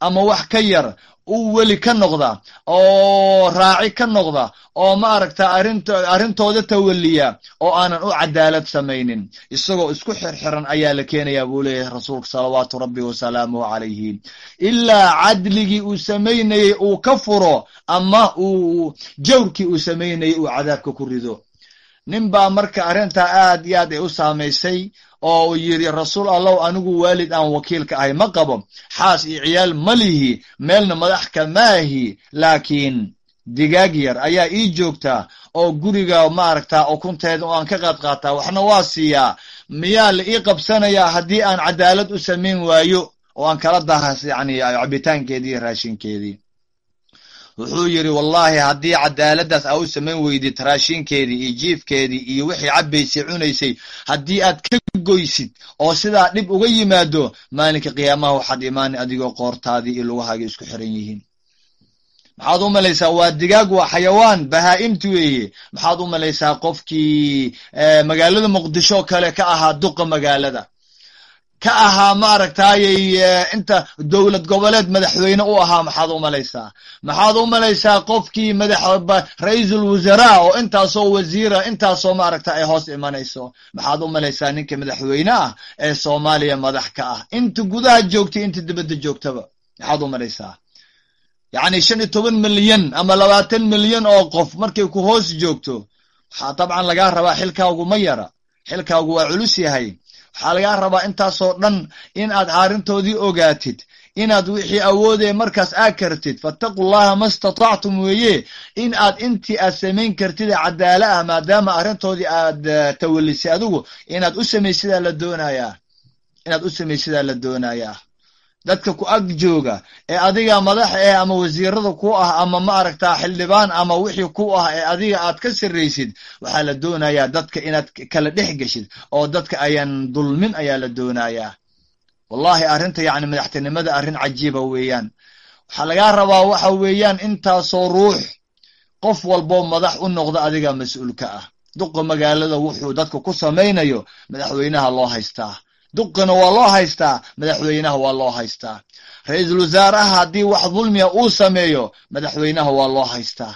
ama wax ka yar u weli ka noqda oo raaci ka noqda oo maaragta arrintooda tawaliya oo aanan u cadaalad samaynin. Isagoo isku xirxiran ayaa la keenayaa buu leeyahay rasuulka salawaatu rabbi wasalaamuhu calayhi. Ilaa cadligii uu samaynayey uu ka furo ama uu jawrkii uu samaynayey uu cadaabka ku rido. Nin baa marka arrintaa aad iyo aad ay u saamaysay oo uu yidhi rasuul allow anigu waalid aan wakiilka ahay ma qabo. Xaas iyo ciyaal ma lihi meelna madax ka maahi laakiin digaag yar ayaa ii joogtaa oo guriga maaragta ukunteeda oo aan ka qaad qaataa. Waxna waa siiyaa. Miyaa la ii qabsanayaa haddii aan cadaalad u samayn waayo? Oo aan kala dahas yani cabitaankeedii iyo raashinkeedii wuxuu yidhi wallahi haddii cadaaladdaas aa u samayn weydid raashinkeedii iyo jiifkeedii iyo wixii cabbaysay cunaysay haddii aad ka goysid oo sidaa dhib uga yimaado maalinka qiyaamaha waxaad imaanay adigoo qoortaadii iyo lugahaagii isku xiran yihiin. Maxaad u malaysaa waa digaag waa xayawaan bahaa'imti weeye. Maxaad u malaysaa qofkii magaalada muqdisho kale ka ahaa duqa magaalada ka ahaa maaragtayy inta dowlad goboleed madaxweyne u ahaa maxaad u malaysaa maxaad u malaysaa qofkii madax ra'iisul wasaraa oo intaasoo wasiira intaasoo maaragta ay hoos imanayso? Maxaad u malaysaa ninka madaxweyne ah ee soomaaliya madax ka ah? Inta gudaha joogta inta dibadda joogtaba maxaad u malaysaa yacni shan iyo toban milyan ama labaatan milyan oo qof markay ku hoos joogto waxaa dabcan lagaa rabaa xilkaagu ma yara. Xilkaagu waa culus yahay waxaa lagaa rabaa intaasoo dhan in aad arrintoodii ogaatid inaad wixii awoodee markaas aad kartid fattaqu llaha ma statactum weeye in aad intii aad samayn kartida cadaala ah maadaama arrintoodii aad tawalisay adigu inaad u samay sidaa la doonayaa. Inaad u samay sidaa la doonayaa dadka ku ag jooga ee adiga madax eh ama wasiirada ku ah ama ma aragtaa xildhibaan ama wixii ku ah ee adiga aad ka sarraysid waxaa la doonayaa dadka inaad kala dhex geshid oo dadka ayaan dulmin ayaa la doonayaa. Wallahi arrinta yacni madaxtinimada arrin cajiiba weeyaan. Waxaa lagaa rabaa waxa weeyaan intaasoo ruux qof walboo madax u noqda adiga mas'uulka ah. Duqa magaalada wuxuu dadka ku samaynayo madaxweynaha loo haystaa duqina waa loo haystaa madaxweynaha waa loo haystaa. Ra'iisul wasaaraha haddii wax dulmiya uu sameeyo madaxweynaha waa loo haystaa.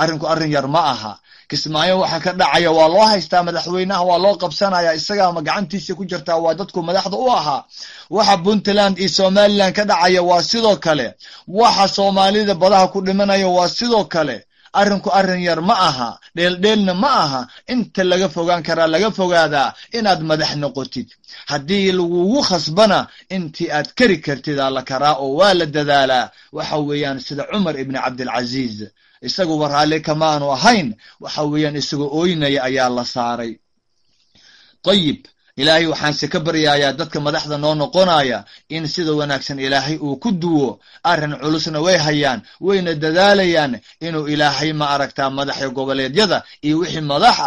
Arrinku arrin yar ma aha. Kismaayo waxa ka dhacaya waa loo haystaa madaxweynaha waa loo qabsanaya isagaa ma gacantiisa ku jirtaa waa dadku madaxda u ahaa. Waxa puntland iyo somaliland ka dhacaya waa sidoo kale. Waxa soomaalida badaha ku dhimanaya waa sidoo kale arrinku arrin yar ma aha dheeldheelna ma aha inta laga fogaan karaa laga fogaadaa inaad madax noqotid. Haddii lagugu khasbana intii aad keri kartidaa la karaa oo waa la dadaalaa. Waxa weeyaan sida cumar ibni cabdilcaziiz isaguba raalli kamaanu ahayn waxa weeyaan isagoo ooynaya ayaa la saaray. Ayib ilaahay waxaanse ka baryayaa dadka madaxda noo noqonaya in sida wanaagsan ilaahay uu ku duwo. Arrin culusna way hayaan wayna dadaalayaan inuu ilaahay ma aragtaa madaxa goboleedyada iyo wixii madax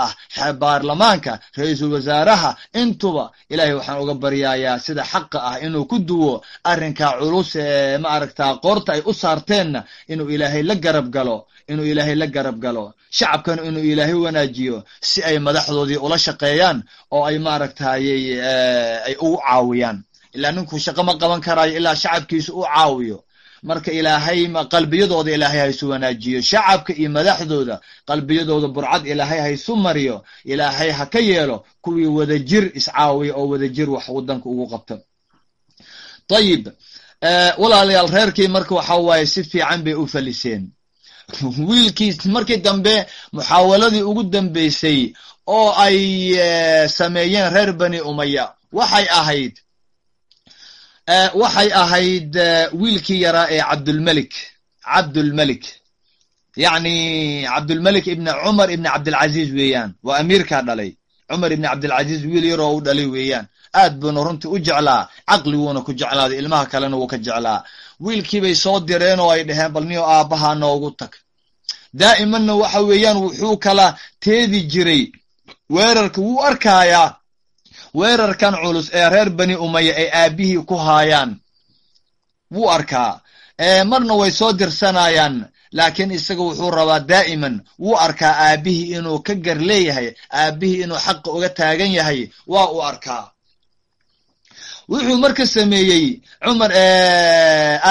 ah baarlamaanka ra'iisul wasaaraha intuba. Ilaahay waxaan uga baryayaa sida xaqa ah inuu ku duwo. Arrinkaa culus ee ma aragtaa qoorta ay u saarteenna inuu ilaahay la garab galo inuu ilaahay la garab galo shacabkana inuu ilaahay wanaajiyo si ay madaxdoodii ula shaqeeyaan oo ay maaragtayy ay ugu caawiyaan. Ilaa ninku shaqo ma qaban karayo ilaa shacabkiisa u caawiyo. Marka ilaahay qalbiyadooda ilaahay haysu wanaajiyo shacabka iyo madaxdooda qalbiyadooda burcad ilaahay haysu mariyo. Ilaahay ha ka yeelo kuwii wadajir iscaawiya oo wadajir wax wadanka ugu qabta ayib walaalayaal reerkii marka waxa waaye si fiican bay u faliseen wiilkiis markii dambe muxaawaladii ugu dambeysay oo ay sameeyeen reer bani umaya waxay ahayd waxay ahayd wiilkii yaraa ee cabdulmelik cabdulmelik yacni cabdulmelik ibni cumar ibni cabdilcaziiz weeyaan. Waa amiirkaa dhalay. Cumar ibni cabdilcaziiz wiil yaroo u dhalay weeyaan. Aad buuna runtii u jeclaa. Caqliguuna ku jeclaaday ilmaha kalena wuu ka jeclaa wiilkiibay soo direen oo ay dhaheen bal niyo aabbaha noogu tag. Daa'imanna waxa weeyaan wuxuu kala teedi jiray. Weerarka wuu arkayaa weerarkan culus ee reer bani umaya ay aabbihii ku haayaan. Wuu arkaa. Marna way soo dirsanayaan laakiin isaga wuxuu rabaa daa'iman. Wuu arkaa aabbihii inuu ka gar leeyahay aabbihii inuu xaqa uga taagan yahay waa uu arkaa wuxuu marka sameeyey cumar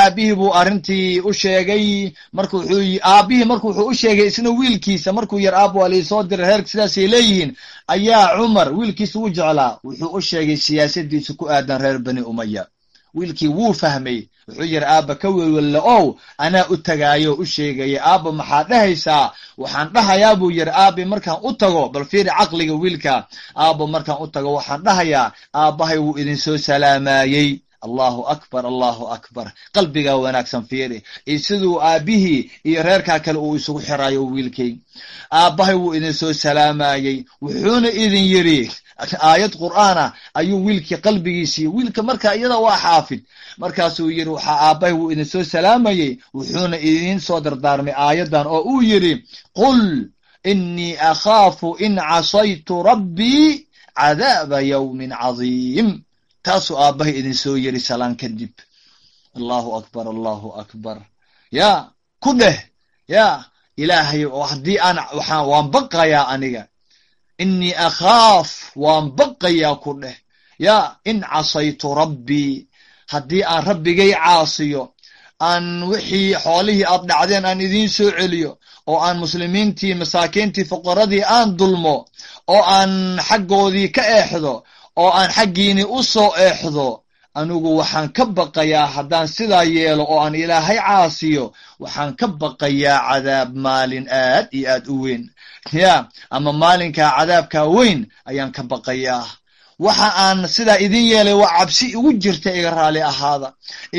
aabbihii buu arrintii u sheegay. Marka wuxuu aabbihii marka wuxuu u sheegay isna wiilkiisa markuu yar aabbo waa laisoo diray reerka sidaasay leeyihiin ayaa cumar wiilkiisa u jeclaa. Wuxuu u sheegay siyaasadiisa ku aadan reer bani umaya wiilkii wuu fahmay. Wuxuu yidhi aabba ka welwelle ow anaa u tagaayo u sheegaya aabba maxaad dhahaysaa? Waxaan dhahayaa buu yidhi aabbi markaan u tago. Bal fiiri caqliga wiilka. Aabba markaan u tago waxaan dhahayaa. Aabbahay wuu idin soo salaamayey allahu akbar allahu akbar. Qalbigaa wanaagsan fiiri. Iyo siduu aabbihii iyo reerkaa kale uu isugu xiraayo wiilkay. Aabbahay wuu idin soo salaamayey wuxuuna idin yidhi aayad qur'aana ayuu wiilkii qalbigiisii wiilka marka iyada waa xaafid. Markaasuu yidhi waxaa aabbahay wuu idin soo salaamayey wuxuuna idiin soo dardaarmay aayaddan oo uu yidhi qul innii akhaafu in casaytu rabbii cadaaba yawmin cadiim taasuu aabbahay idin soo yidhi salaan kadib. Allahu akbar allahu akbar. Ya ku dheh. Ya ilaahay haddii aan waxaan waan baqayaa aniga innii akhaaf waan baqayaa ku dheh. Yaa in casaytu rabbii haddii aan rabbigay caasiyo aan wixii xoolihii aad dhacdeen aan idiin soo celiyo oo aan muslimiintii masaakiintii fuqaradii aan dulmo oo aan xaggoodii ka eexdo oo aan xaggiini u soo eexdo anigu waxaan ka baqayaa haddaan sidaa yeelo oo aan ilaahay caasiyo waxaan ka baqayaa cadaab maalin aad iyo aad u weyn ya ama maalinkaa cadaabkaa weyn ayaan ka baqayaa. Waxa aan sidaa idin yeelay waa cabsi igu jirta iga raali ahaada.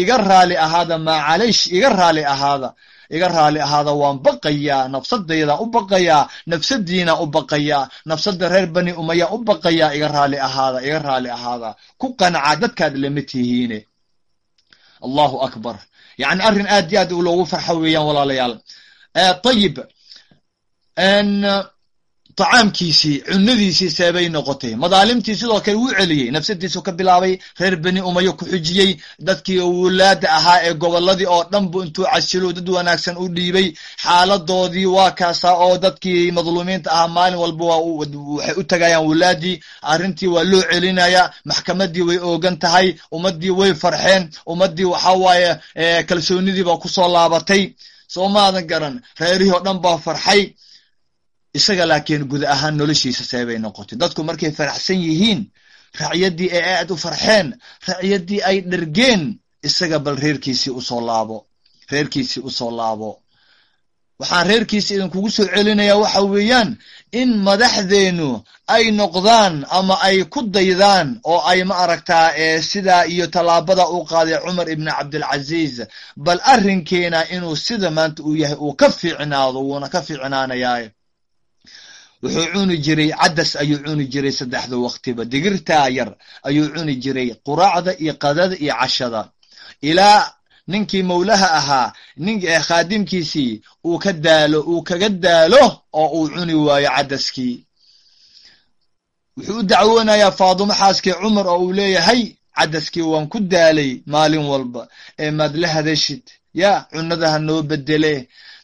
Iga raali ahaada maacalish iga raali ahaada. Iga raali ahaada waan baqayaa nafsadaydan u baqayaa nafsadiinaan u baqayaa nafsada reer bani umayaan u baqayaa iga raali ahaada iga raali ahaada. Ku qanca dadkaad lama tihiine. Allahu akbar. Yani arrin aad iyo aad loogu farxo weeyaan walaalayaal ayib tacaamkiisii cunadiisii seebay noqotay. Madaalimtii sidoo kale wuu celiyey nafsadiisu ka bilaabay reer beni umayo ku xujiyey dadkii wulaada ahaa ee gobolladii oo dhan bu intuu casilo dad wanaagsan u dhiibay. Xaaladoodii waa kaasaa oo dadkii madluumiinta ahaa maalin walba waxay u tagayaan wulaadii. Arrintii waa loo celinaya maxkamadii way oogan tahay. Ummadii way farxeen. Ummadii waxa waaye kalsoonidii baa ku soo laabatay. Soo maadan garan. Reerihii oo dhan baa farxay isaga laakiin guud ahaan noloshiisa seebay noqotay. Dadku markay faraxsan yihiin racyadii ay aad u farxeen racyadii ay dhergeen isaga bal reerkiisii u soo laabo reerkiisii u soo laabo. Waxaan reerkiisi idinkugu soo celinayaa waxa weeyaan in madaxdeennu ay noqdaan ama ay ku daydaan oo ay ma aragtaa sidaa iyo tallaabada u qaaday cumar ibni cabdilcaziiz bal arrinkeena inuu sida maanta uu yahay uu ka fiicnaado wuuna ka fiicnaanayaa wuxuu cuni jiray cadas ayuu cuni jiray saddexda waqtiba. Digirtaa yar ayuu cuni jiray quraacda iyo qadada iyo cashada. Ilaa ninkii mawlaha ahaa nin khaadimkiisii uu ka daalo uu kaga daalo oo uu cuni waayo cadaskii wuxuu u dacwoonayaa faadumo xaaskii cumar oo uu leeyahay cadaskii waan ku daalay maalin walba ee maad la hadashid yaa cunadaha noo bedele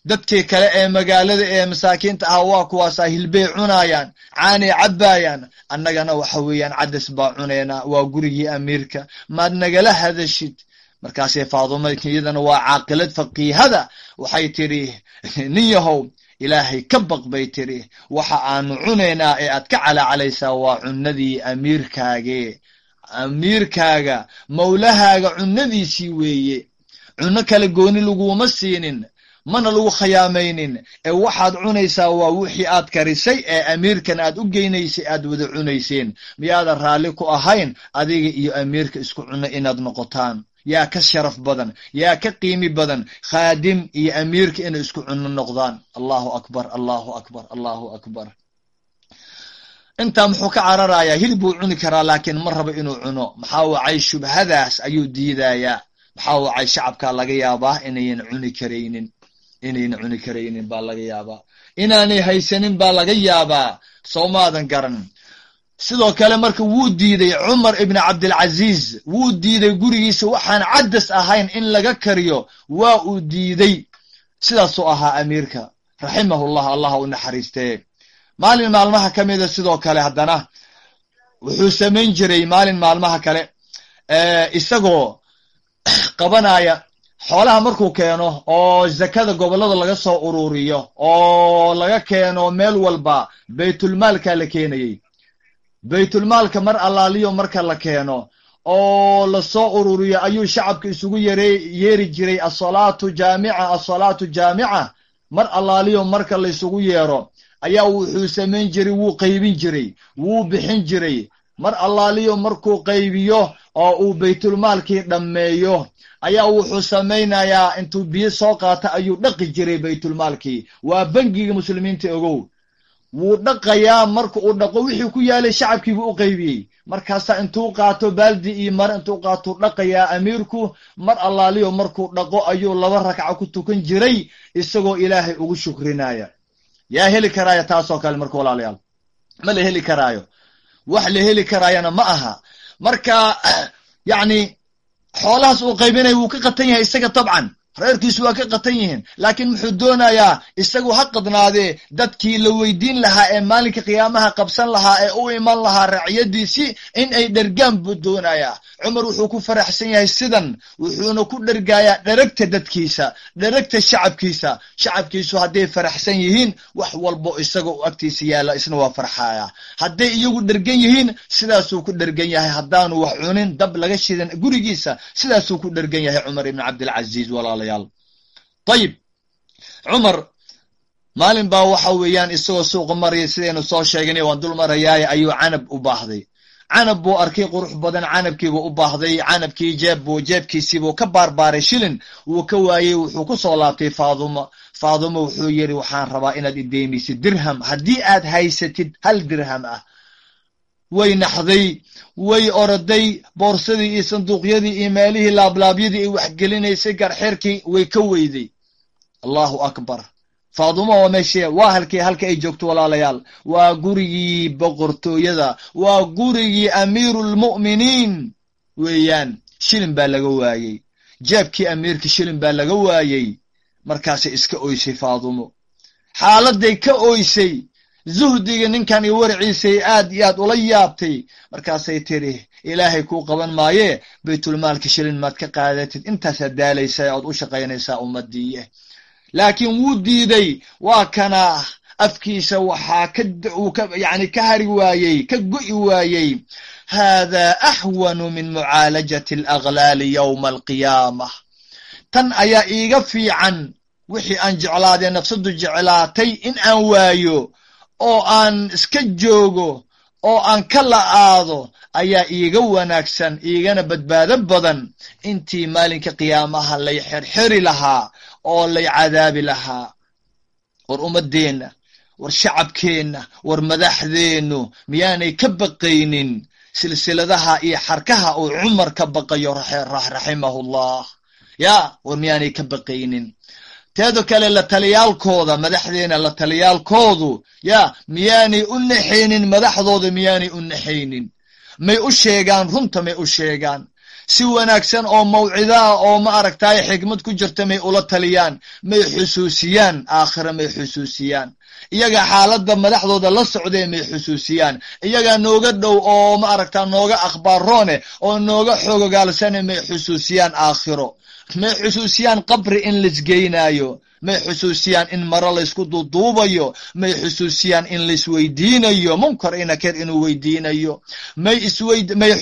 dadkii kale ee magaalada ee masaakiinta ahaa waa kuwaasaa hilbey cunaayaan caanay cabbaayaan. Annagana waxa weeyaan cadas baa cuneena waa gurigii amiirka. Maad nagala hadashid. Markaasay faaduma iyadana waa caaqilad faqiihada. Waxay tidhi nin yahow ilaahay ka baq bay tidhi. Waxa aanu cunaynaa ee aad ka calaacalaysaa waa cunadii amiirkaage. Amiirkaaga mawlahaaga cunadiisii weeye. Cunno kale gooni laguma siinin mana lagu khayaamaynin. Ee waxaad cunaysaa waa wixii aad karisay ee amiirkan aad u geynaysay aad wada cunayseen miyaadan raalli ku ahayn adiga iyo amiirka isku cunno inaad noqotaan. Yaa ka sharaf badan yaa ka qiimi badan khaadim iyo amiirka inay isku cunno noqdaan. Allahu akbar allahu akbar allahu akbar. Intaa muxuu ka cararayaa hilib buu cuni karaa laakiin ma rabo inuu cuno. Maxaa wacay shubhadaas? Ayuu diidayaa. Maxaa wacay shacabkaa laga yaabaa inayan cuni karaynin inayna cuni karaynin baa laga yaabaa. Inaanay haysanin baa laga yaabaa. Soomaadan garan. Sidoo kale marka wuu diiday cumar ibni cabdilcaziiz wuu diiday gurigiisa. Waxaan cadas ahayn in laga kariyo. Waa uu diiday. Sidaasuu ahaa amiirka. Raximahullah allah u naxariistee maalin maalmaha ka mida sidoo kale haddana wuxuu samayn jiray maalin maalmaha kale. Isagoo qabanaya xoolaha markuu keeno oo zakada gobollada laga soo ururiyo oo laga keeno meel walba baytulmaalka la keenayey. Baytulmaalka mar allaaliyo marka la keeno oo la soo ururiyo ayuu shacabka isugu yere yeeri jiray asalaatu jaamica asalaatu jaamica. Mar allaaliyo marka laysugu yeero ayaa wuxuu samayn jiray wuu qaybin jiray wuu bixin jiray mar allaaliyo markuu qaybiyo oo uu baytulmaalkii dhammeeyo ayaa wuxuu samaynayaa intuu biyo soo qaata ayuu dhaqi jiray baytulmaalkii. Waa bangiga muslimiinta ogow. Wuu dhaqayaa marka uu dhaqo wixii ku yaalay shacabkiibuu u qaybiyey. Markaasaa intuu qaato baaldi iyo mare intuu qaatuu dhaqayaa amiirku mar allaaliyo markuu dhaqo ayuu laba ragca ku tukan jiray isagoo ilaahay ugu shukrinaya. Yaa heli karaayo taasoo kale marka walaalayaal. Ma la heli karaayo wax la heli karaayana ma aha. Marka yacni xoolahaas uu qaybinaya wuu ka qatan yahay isaga tabcan reerkiisu waa ka qatan yihiin. Laakiin muxuu doonayaa isagu ha qadnaadee dadkii la weydiin lahaa ee maalinka qiyaamaha qabsan lahaa ee u iman lahaa racyadiisii in ay dhergaan buu doonayaa. Cumar wuxuu ku faraxsan yahay sidan wuxuuna ku dhergayaa dheragta dadkiisa dheragta shacabkiisa. Shacabkiisu hadday faraxsan yihiin wax walbo isaga u agtiisa yaalla isna waa farxaya hadday iyagu dhergan yihiin sidaasuu ku dhergan yahay. Haddaanu wax cunin dab laga shidan gurigiisa sidaasuu ku dhergan yahay cumar ibn cabdilcaziiz walaalayaal ayib cumar maalin baa waxa weeyaan isagoo suuqa maraya sidaynu soo sheeganay waan dul marayaaye ayuu canab u baahday. Canab buu arkay qurux badan canabkiibuu u baahday canabkii jeebbuu jeebkiisiibuu ka baarbaaray shilin wuu ka waayey wuxuu ku soo laabtay faadumo faadumo wuxuu yidhi waxaan rabaa inaad ideymaysid dirham. Haddii aad haysatid hal dirham ah way naxday way oroday boorsadii iyo sanduuqyadii iyo meelihii laablaabyadii ay waxgelinaysay garxeerkii way ka weyday. Allahu akbar. Faadumo waa meeshee waa halkii halka ay joogto walaalayaal. Waa gurigii boqortooyada waa gurigii amiirulmu'miniin weeyaan. Shilin baa laga waayey jeebkii amiirka shilin baa laga waayey markaasay iska oysay faadumo xaaladay ka oysay zuhdiga ninkan iyo waraciisay aad iyo aad ula yaabtay. Markaasay tiri ilaahay kuu qaban maayee baytulmaalka shilin maad ka qaadatid. Intaasaad daalaysaa ood u shaqaynaysaa ummadiiye laakiin wuu diiday waa kana afkiisa waxaa yani ka hari waayey ka go'i waayey. Haadaa axwanu min mucaalajati alaglaali yowma alqiyaamah. Tan ayaa iiga fiican wixii aan jeclaadee nafsadu jeclaatay in aan waayo oo aan iska joogo oo aan ka la'aado ayaa iiga wanaagsan iigana badbaado badan. Intii maalinka qiyaamaha lay xerxeri lahaa oo lay cadaabi lahaa. War ummadeenna war shacabkeenna war madaxdeennu miyaanay ka baqaynin. Silsiladaha iyo xarkaha uu cumar ka baqayo raximahullah. Ya war miyaanay ka baqaynin teedo kale la taliyaalkooda madaxdeena la taliyaalkoodu ya miyaanay u naxaynin madaxdooda miyaanay u naxaynin may u sheegaan runta may u sheegaan. Si wanaagsan oo mawcidaa oo ma aragtaay xikmad ku jirta may ula taliyaan. May xusuusiyaan aakhira may xusuusiyaan. Iyaga xaaladda madaxdooda la socdee may xusuusiyaan. Iyagaa nooga dhow oo ma aragtaa nooga akhbaaroone oo nooga xoogogaalsane may xusuusiyaan aakhiro may xusuusiyaan qabri in laisgeynaayo may xusuusiyaan in maro laysku duuduubayo may xusuusiyaan in laisweydiinayo munkar iyo nakir inuu weydiinayo. May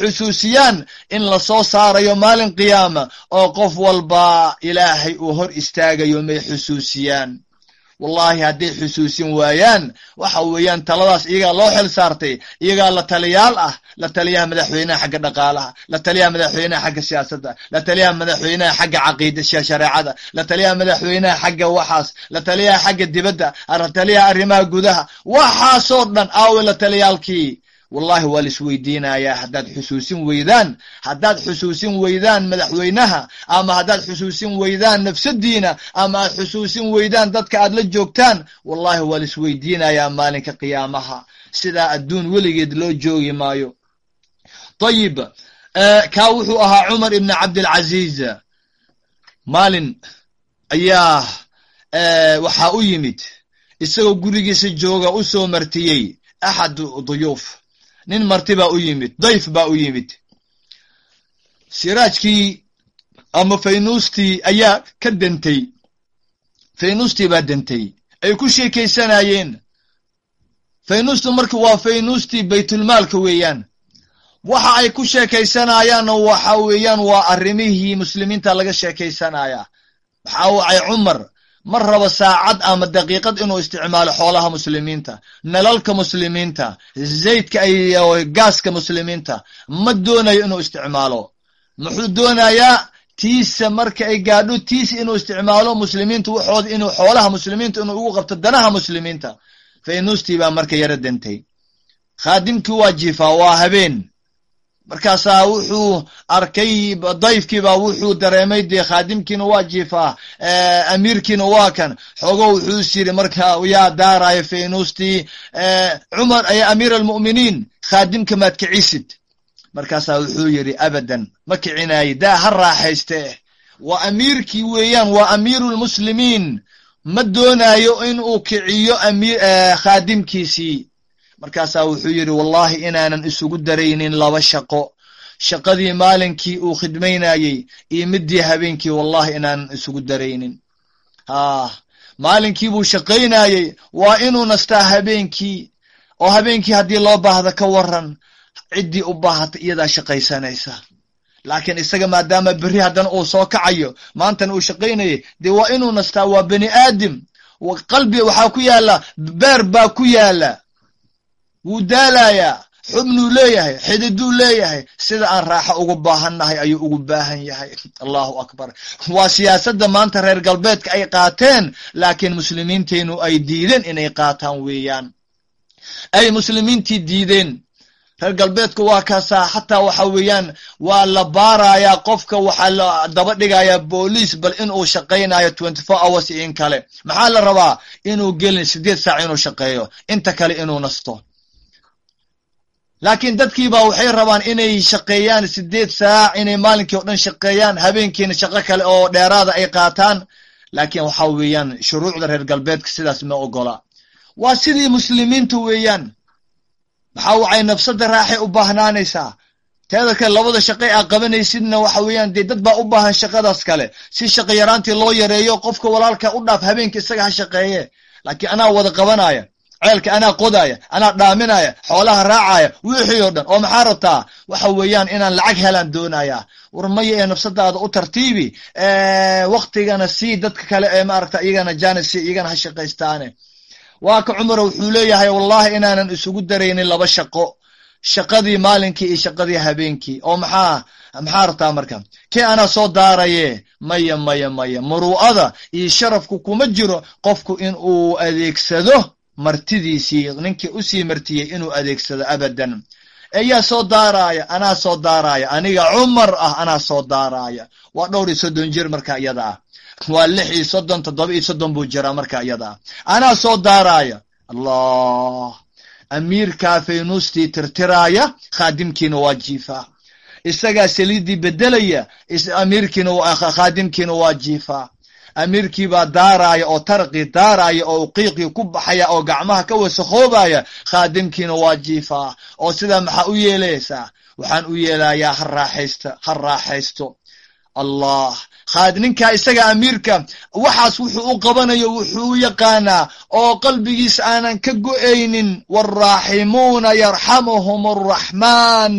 xusuusiyaan in la soo saarayo maalin qiyaama oo qof walba ilaahay uu hor istaagayo may xusuusiyaan wallahi hadday xusuusin waayaan waxa weeyaan taladaas iyagaa loo xil saartay iyagaa la taliyaal ah la taliyaha madaxweynaha xagga dhaqaalaha la taliyaha madaxweynaha xagga siyaasadda la taliyaha madaxweynaha xagga caqiida shareecada la taliyaha madaxweynaha xagga waxaas la taliyaha xagga dibadda la taliyaha arrimaha gudaha waxaasoo dhan aawe la taliyaalkii wallahi waa laisweydiinayaa haddaad xusuusin weydaan haddaad xusuusin weydaan madaxweynaha ama haddaad xusuusin weydaan nafsadiina ama aad xusuusin weydaan dadka aad la joogtaan wallahi waa laisweydiinayaa maalinka qiyaamaha. Sidaa adduun weligeed loo joogi maayo. Ayib kaa wuxuu ahaa cumar ibn cabdilcaziiz maalin ayaa waxaa u yimid. Isagoo gurigiisa jooga u soo martiyey. Axad duyuuf nin marti baa u yimid dayf baa u yimid. Siraajkii ama faynuustii ayaa ka dentay faynuustii baa dentay ay ku sheekaysanayeen. Faynuustu marka waa faynuustii baytulmaalka weeyaan. Waxa ay ku sheekaysanayaanna waxa weeyaan waa arrimihii muslimiinta laga sheekaysanayaa waxaa wacay cumar ma rabo saacad ama daqiiqad inuu isticmaalo xoolaha muslimiinta nalalka muslimiinta zaydka iyo gaaska muslimiinta. Ma doonayo inuu isticmaalo. Muxuu doonayaa tiisa marka ay gaadho tiisa inuu isticmaalo muslimiinta waxooda inuu xoolaha muslimiinta inuu ugu qabto danaha muslimiinta. Faynuustii baa marka yaro dentay khaadimkii waa jiifaa waa habeen markaasaa wuxuu arkay dayfkiibaa wuxuu dareemay dee khaadimkiina waa jiifaa amiirkiina waa kan. Xoogo wuxuu is yiri marka yaa daarayo faynuustii cumar aya amiir almu'miniin khaadimka maad kicisid. Markaasaa wuxuu yidhi abadan ma kicinaye daa ha raaxayste. Waa amiirkii weeyaan waa amiiru lmuslimiin ma doonayo in uu kiciyo khaadimkiisii markaasaa wuxuu yidhi wallahi inaanan isugu daraynin laba shaqo. Shaqadii maalinkii uu khidmaynayey iyo midii habeenkii wallahi inaanan isugu daraynin. Ha maalinkii buu shaqaynayey waa inuu nastaa habeenkii oo habeenkii haddii loo baahda ka waran ciddii u baahata iyadaa shaqaysanaysa. Laakiin isaga maadaama berri haddana uu soo kacayo maantana uu shaqaynayay dee waa inuu nastaa waa bani aadim. Qalbi waxaa ku yaalla beer baa ku yaalla wuu daalayaa xubnuu leeyahay xididuu leeyahay. Sida aan raaxo ugu baahannahay ayuu ugu baahan yahay. Allahu akbar. Waa siyaasadda maanta reer galbeedka ay qaateen laakiin muslimiinteennu ay diideen inay qaataan weeyaan. Ay muslimiintii diideen. Reer galbeedka waa kaasaa xataa waxa weeyaan waa la baarayaa qofka waxaa la daba dhigayaa booliis bal inuu shaqaynayo twenty four hours in kale. Maxaa la rabaa? Inuu gelin sideed saac inuu shaqeeyo. Inta kale inuu nasto laakiin dadkiibaa waxay rabaan inay shaqeeyaan sideed saac inay maalinkii o dhan shaqeeyaan habeenkiina shaqo kale oo dheeraada ay qaataan. Laakiin waxa weeyaan shuruucda reer galbeedka sidaas ma ogola. Waa sidii muslimiinta weeyaan. Maxaa wacay nafsada raaxay u baahnaanaysaa. Teeda kale labada shaqay aa qabanaysidna waxa weeyaan dee dad baa u baahan shaqadaas kale. Si shaqo yaraantii loo yareeyo qofka walaalka u dhaaf habeenka isaga ha shaqeeye. Laakiin anaa wada qabanaya ceelka anaa qodaya anaa dhaaminaya xoolaha raacaya wixii oo dhan. Oo maxaa rabtaa? Waxa weeyaan inaan lacag helaan doonaya war maya ee nafsadaada u tartiibi waktigana sii dadka kale ee maaragta iyagana janis si iyagana ha shaqaystaane. Waa ka cumar wuxuu leeyahay wallahi inaanan isugu daraynin laba shaqo. Shaqadii maalinkii iyo shaqadii habeenkii. Oo maxaa maxaa rabtaa marka? Kii anaa soo daaraye maya maya maya. Muru'ada iyo sharafku kuma jiro qofku in uu adeegsado martidiisii ninkii u sii martiyey inuu adeegsado abadan. Ayaa soo daaraaya anaa soo daaraaya aniga cumar ah anaa soo daaraaya waa dhowr iyo soddon jir marka iyada ah waa lix iyo soddon toddoba iyo soddon buu jiraa marka iyada ah anaa soo daaraaya allah. Amiirkaa faynuustii tirtiraaya khaadimkiina waa jiifaa isagaa saliiddii bedelaya amiirkiina khaadimkiina waa jiifaa amiirkii baa daaraaya oo tarqii daaraaya oo qiiqii ku baxaya oo gacmaha ka wasakhoobaya khaadimkiina waa jiifaa oo sidaa maxaa u yeelaysaa waxaan u yeelayaa ha raaxaysta ha raaxaysto. Allah. Khaad ninkaa isaga amiirka waxaas wuxuu u qabanayo wuxuu u yaqaanaa oo qalbigiisa aanan ka go'aynin waalraaximuuna yarxamuhum arraxmaan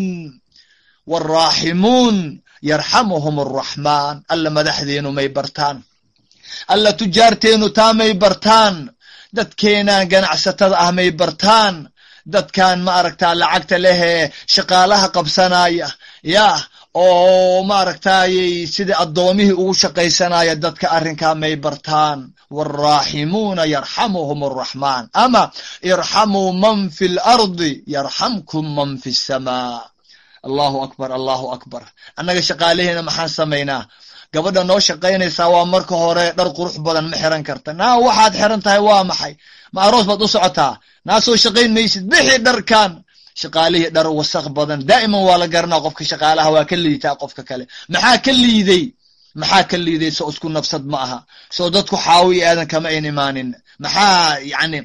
waalraaximuun yarxamuhum arraxmaan alla madaxdeenu may bartaan alla tujaarteenu taa may bartaan. Dadkeenaan ganacsatada ah may bartaan. Dadkan ma aragtaa lacagta lehee shaqaalaha qabsanaya yah oo maaragtayy sidai addoomihii ugu shaqaysanaya dadka arrinkaa may bartaan. Waalraaximuuna yarxamuhum arraxmaan ama irxamuu man fi lardi yarxamkum man fi samaa. Allahu akbar allahu akbar. Annaga shaqaalaheena maxaan samaynaa gabadha noo shaqaynaysaa waa marka hore dhar qurux badan ma xiran karta. Naa waxaad xiran tahay waa maxay? Ma aroos baad u socotaa? Naa soo shaqayn maysid bixi dharkan. Shaqaalihii dhar wasaq badan. Daa'iman waa la garanaa qofka shaqaalaha waa ka liitaa qofka kale. Maxaa ka liiday? Maxaa ka liiday soo isku nafsad ma aha. Soo dadku xaawi aadan kama ayn imaanin. Maxaa yacni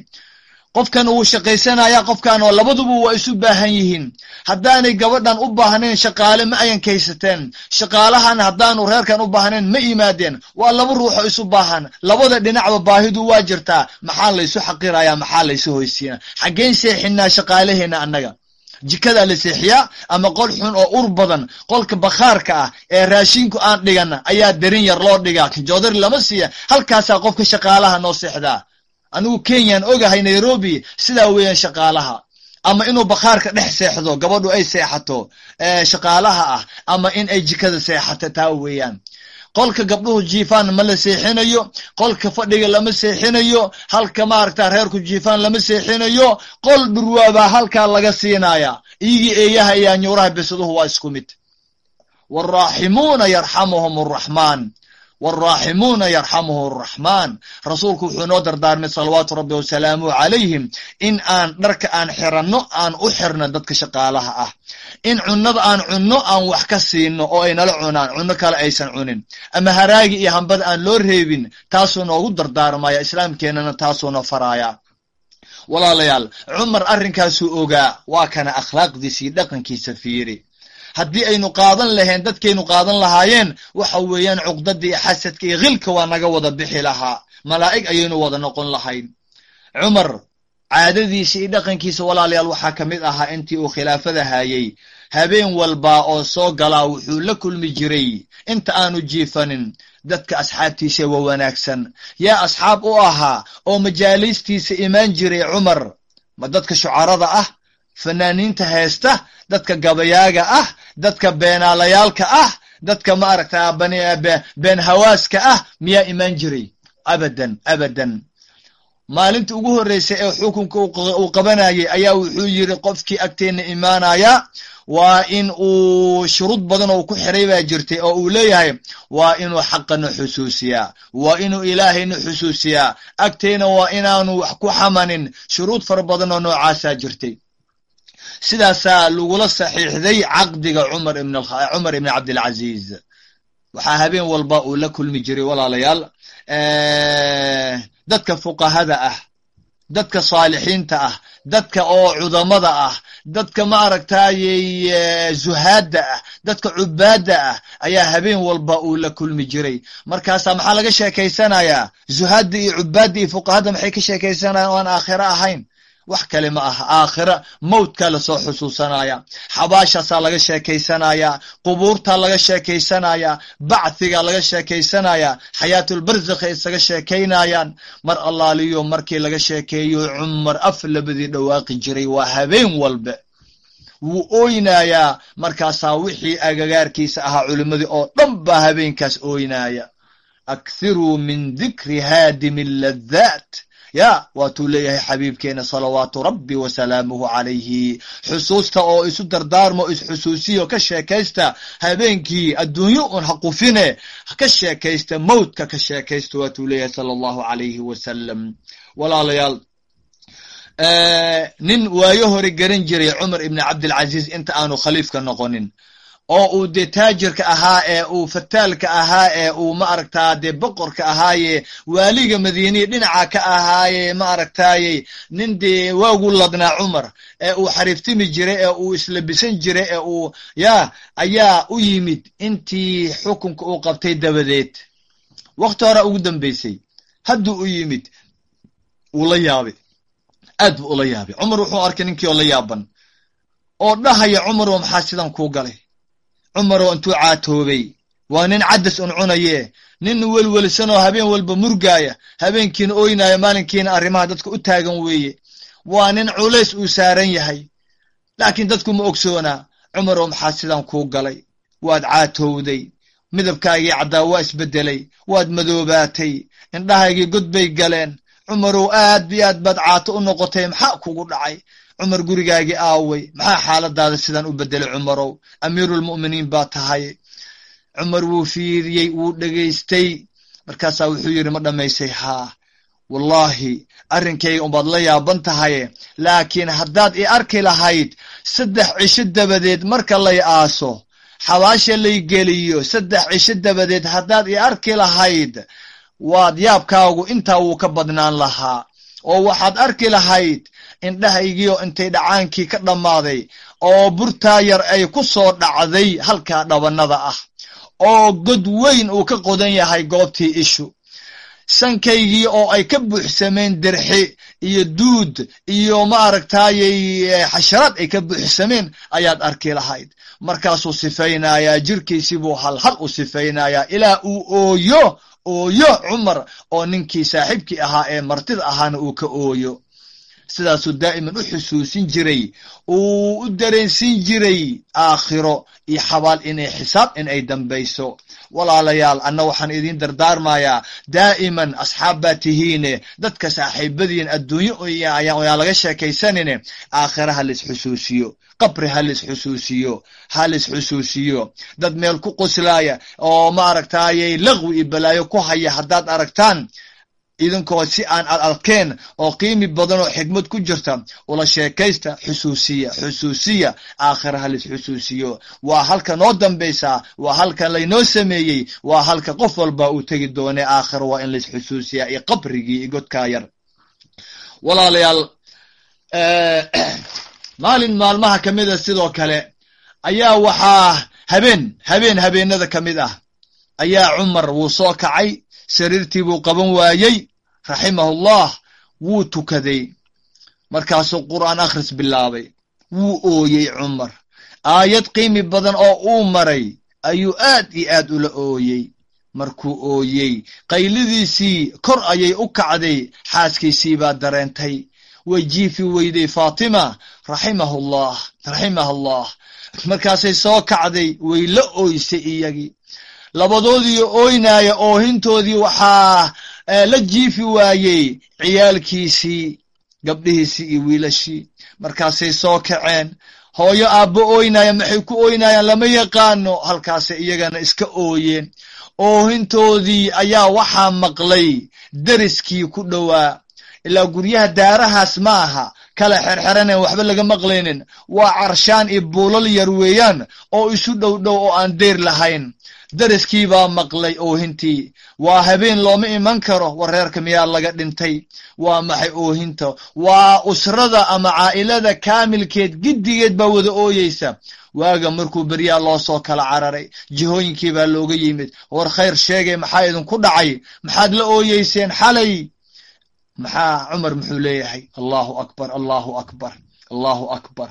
qofkan wuu shaqaysanaya qofkan oo labaduba waa isu baahan yihiin. Haddaanay gabadhan u baahnayn shaqaale ma ayan kaysateen. Shaqaalahan haddaanu reerkan u baahnayn ma yimaadeen waa laba ruuxo isu baahan. Labada dhinacba baahidu waa jirtaa maxaa laysu xaqiraya? Maxaa laysu hoysiina xaggeen seexinaa shaqaalaheena annaga. Jikadaa la seexiyaa ama qol xun oo ur badan qolka bakhaarka ah ee raashinku aan dhigana ayaa darin yar loo dhigaa. Joodari lama siiya. Halkaasaa qofka shaqaalaha noo seexdaa anigu kenyaan ogahay nairobi sidaa weeyaan shaqaalaha. Ama inuu bakhaarka dhex seexdo gabadhu ay seexato shaqaalaha ah ama in ay jikada seexato taa weeyaan. Qolka gabdhuhu jiifaan ma la seexinayo qolka fadhiga lama seexinayo halka maaragta reerku jiifaan lama seexinayo qol dhurwaabaa halkaa laga siinaya iyagii eeyaha iyo anyuuraha besaduhu waa isku mid. Waalraaximuuna yarxamuhum arraxmaan waalraaximuuna yarxamuhu araxmaan rasuulku wuxuu noo dardaarmay salawaatu rabbi wasalaamuhu calayhim in aan dharka aan xiranno aan u xirno dadka shaqaalaha ah in cunnada aan cunno aan wax ka siino oo ay nala cunaan cunno kale aysan cunin ama haraagi iyo hambada aan loo reebin taasuu noogu dardaarmaya islaamkeennana taasuuna faraaya walaalayaal cumar arrinkaasuu ogaa waa kana akhlaaqdiisii dhaqankiisa fiiri haddii aynu qaadan lahayn dadkaynu qaadan lahaayeen waxa weeyaan cuqdada xasadka iyo khilka waa naga wada bixi lahaa. Malaa'ig ayaynu wada noqon lahayn. Cumar caadadiisa iyo dhaqankiisa walaalayaal waxaa ka mid ahaa intii uu khilaafada hayay habeen walbaa oo soo galaa wuxuu la kulmi jiray. Inta aanu jiifanin dadka asxaabtiisa waa wanaagsan. Yaa asxaab u ahaa oo majaalistiisa imaan jiray cumar ma dadka shucarada ah fanaaniinta heesta dadka gabayaaga ah dadka beenaalayaalka ah dadka maaragta been hawaaska ah miyaa imaan jiray? Abadan abadan. Maalinta ugu horreysay ee xukunka uu qabanayay ayaa wuxuu yiri qofkii agteenna imaanaya waa in uu shuruud badan oo ku xiray baa jirtay oo uu leeyahay waa inuu xaqana xusuusiyaa waa inuu ilaahayna xusuusiyaa. Agteena waa inaanu wax ku xamanin shuruud fara badan oo noocaasaa jirtay sidaasaa lagula saxiixday caqdiga cumar ibn cumar ibn cabdilcaziiz waxaa habeen walba uu la kulmi jiray walaalayaal. Dadka fuqahada ah dadka saalixiinta ah dadka oo cudamada ah dadka ma aragtayey zuhaadda ah dadka cubaadda ah ayaa habeen walba uu la kulmi jiray. Markaasaa maxaa laga sheekaysanayaa? Zuhaadda iyo cubaadda iyo fuqahadda maxay ka sheekaysanayaan o aan aakhiro ahayn wax kale ma aha. Aakhira mawdkaa la soo xusuusanaya. Xabaashaasaa laga sheekaysanaya. Qubuurtaa laga sheekaysanaya. Bacthigaa laga sheekaysanaya. Xayaatulbarzakhay isaga sheekaynayaan. Mar allaaliyo markii laga sheekeeyo cumar af labadii dhawaaqi jiray. Waa habeen walba. Wuu ooynayaa. Markaasaa wixii agagaarkiisa ahaa culimmadii oo dhan baa habeenkaas ooynaya akhiruu min dikri haadimi ladhaat ya waatuu leeyahay xabiibkeena salawaatu rabbi wasalaamuhu calayhi. Xusuusta oo isu dardaarmo isxusuusiyo ka sheekaysta habeenkii adduunyo un ha qufine ka sheekaysta mawdka ka sheekaysta waatuu leeyahay sala allahu calayhi wasalam walaalayaal nin waayo hore garan jiray cumar ibni cabdilcaziiz inta aanu khaliifka noqonin oo uu dee taajirka ahaa ee uu fataalka ahaa ee uu ma aragtaa dee boqorka ahaaye waaliga madiiniya dhinaca ka ahaaye ma aragtaaye nin dee waagu ladnaa cumar ee uu xariiftimi jiray ee uu islabisan jiray ee uu ya ayaa u yimid intii xukunka uu qabtay dabadeed. Wakti hore ugu dambeysay hadduu u yimid wuu la yaabay. Aad buu ula yaabay. Cumar wuxuu arkay ninkii oo la yaaban. Oo dhahaya cumar oo maxaa sidan kuu galay cumar oo intuu caatoobay. Waa nin caddas un cunaye. Nin welwelsan oo habeen walba murgaaya. Habeenkiina oynaaya maalinkiina arrimaha dadka u taagan weeye. Waa nin culays uu saaran yahay. Laakiin dadku ma ogsoonaa cumar oo maxaa sidan kuu galay? Waad caatowday midabkaagii caddaa waa isbeddelay waad madoobaatay. Indhahaygii god bay galeen. Cumarow aad bi aad baad caato u noqotay. Maxaa kugu dhacay cumar gurigaagii aaway. Maxaa xaaladaada sidan u beddelay cumarow? Amiirulmu'miniin baa tahay. Cumar wuu fiiriyey wuu dhegaystay. Markaasaa wuxuu yidhi ma dhammaysay haa. Wallaahi arrinkayga umbaad la yaaban tahaye laakiin haddaad i arki lahayd saddex cisho dabadeed marka lay aaso xabaasha lay geliyo saddex cisho dabadeed haddaad i arki lahayd waad yaabkaagu intaa wuu ka badnaan lahaa. Oo waxaad arki lahayd indhahaygiioo intay dhacaankii ka dhammaaday oo burtaa yar ay ku soo dhacday halkaa dhabannada ah oo god weyn uu ka qodan yahay goobtii ishu. Sankaygii oo ay ka buuxsameen dirxi iyo duud iyo ma aragtaayey xasharaad ay ka buuxsameen ayaad arki lahayd. Markaasuu sifaynayaa jirkiisii buu halhal u sifaynayaa. Ilaa uu ooyo ooyo cumar oo ninkii saaxiibkii ahaa ee martida ahaana uu ka ooyo sidaasuu daa'iman u xusuusin jiray uu u dareensin jiray aakhiro iyo xabaal inay xisaab in ay dambayso. Walaalayaal anna waxaan idiin dardaarmayaa daa'iman asxaab baa tihiine dadka saaxiibadiin adduunyo ayaa laga sheekaysanine aakhira ha lis xusuusiyo qabri ha lis xusuusiyo ha lis xusuusiyo. Dad meel ku qoslaaya oo ma aragtaayey laqwi iyo balaayo ku haya haddaad aragtaan idinkoo si aan ad adkeen oo qiimi badan oo xigmad ku jirta ula sheekaysta xusuusiya xusuusiya aakhira ha lis xusuusiyo. Waa halka noo dambaysaa waa halka laynoo sameeyey waa halka qof walba uu tegi doone aakhira waa in lais xusuusiyaa iyo qabrigii iyo yar. Walaalayaal maalin maalmaha ka mid a sidoo kale ayaa waxaa habeen habeen habeenada ka mid ah. Ayaa cumar wuu soo kacay sariirtii buu qaban waayey raximahullah wuu tukaday. Markaasuu qur'aan akhris bilaabay. Wuu ooyey cumar. Aayad qiimi badan oo uu maray ayuu aad iyo aad ula ooyey. Markuu ooyey qaylidiisii kor ayay u kacday xaaskiisii baa dareentay. Way jiifi weyday faatima raximahullah raximahullah markaasay soo kacday way la ooysay iyagii. Labadoodii ooynaaya oohintoodii waxaa la jiifi waayey ciyaalkiisii gabdhihiisii iyo wiilashii. Markaasay soo kaceen. Hooyo aabbo ooynaya maxay ku ooynayaan? Lama yaqaano. Halkaasay iyagana iska ooyeen. Oohintoodii ayaa waxaa maqlay deriskii ku dhowaa. Ilaa guryaha daarahaas ma aha. Kala xerxeranan waxba laga maqlaynin. Waa carshaan iyo buulal yar weeyaan oo isu dhow dhow oo aan deyr lahayn deriskii baa maqlay oohintii waa habeen looma iman karo wareerka miyaa laga dhintay? Waa maxay oohinta waa usrada ama caa'ilada kaamilkeed giddigeed baa wada ooyeysa. Waaga markuu beryaa loo soo kala cararay jihooyinkii baa looga yimid war khayr sheegay maxaa idinku dhacay? Maxaad la ooyeyseen xalay? Maxaa cumar muxuu leeyahay? Allahu akbar allahu akbar allahu akbar.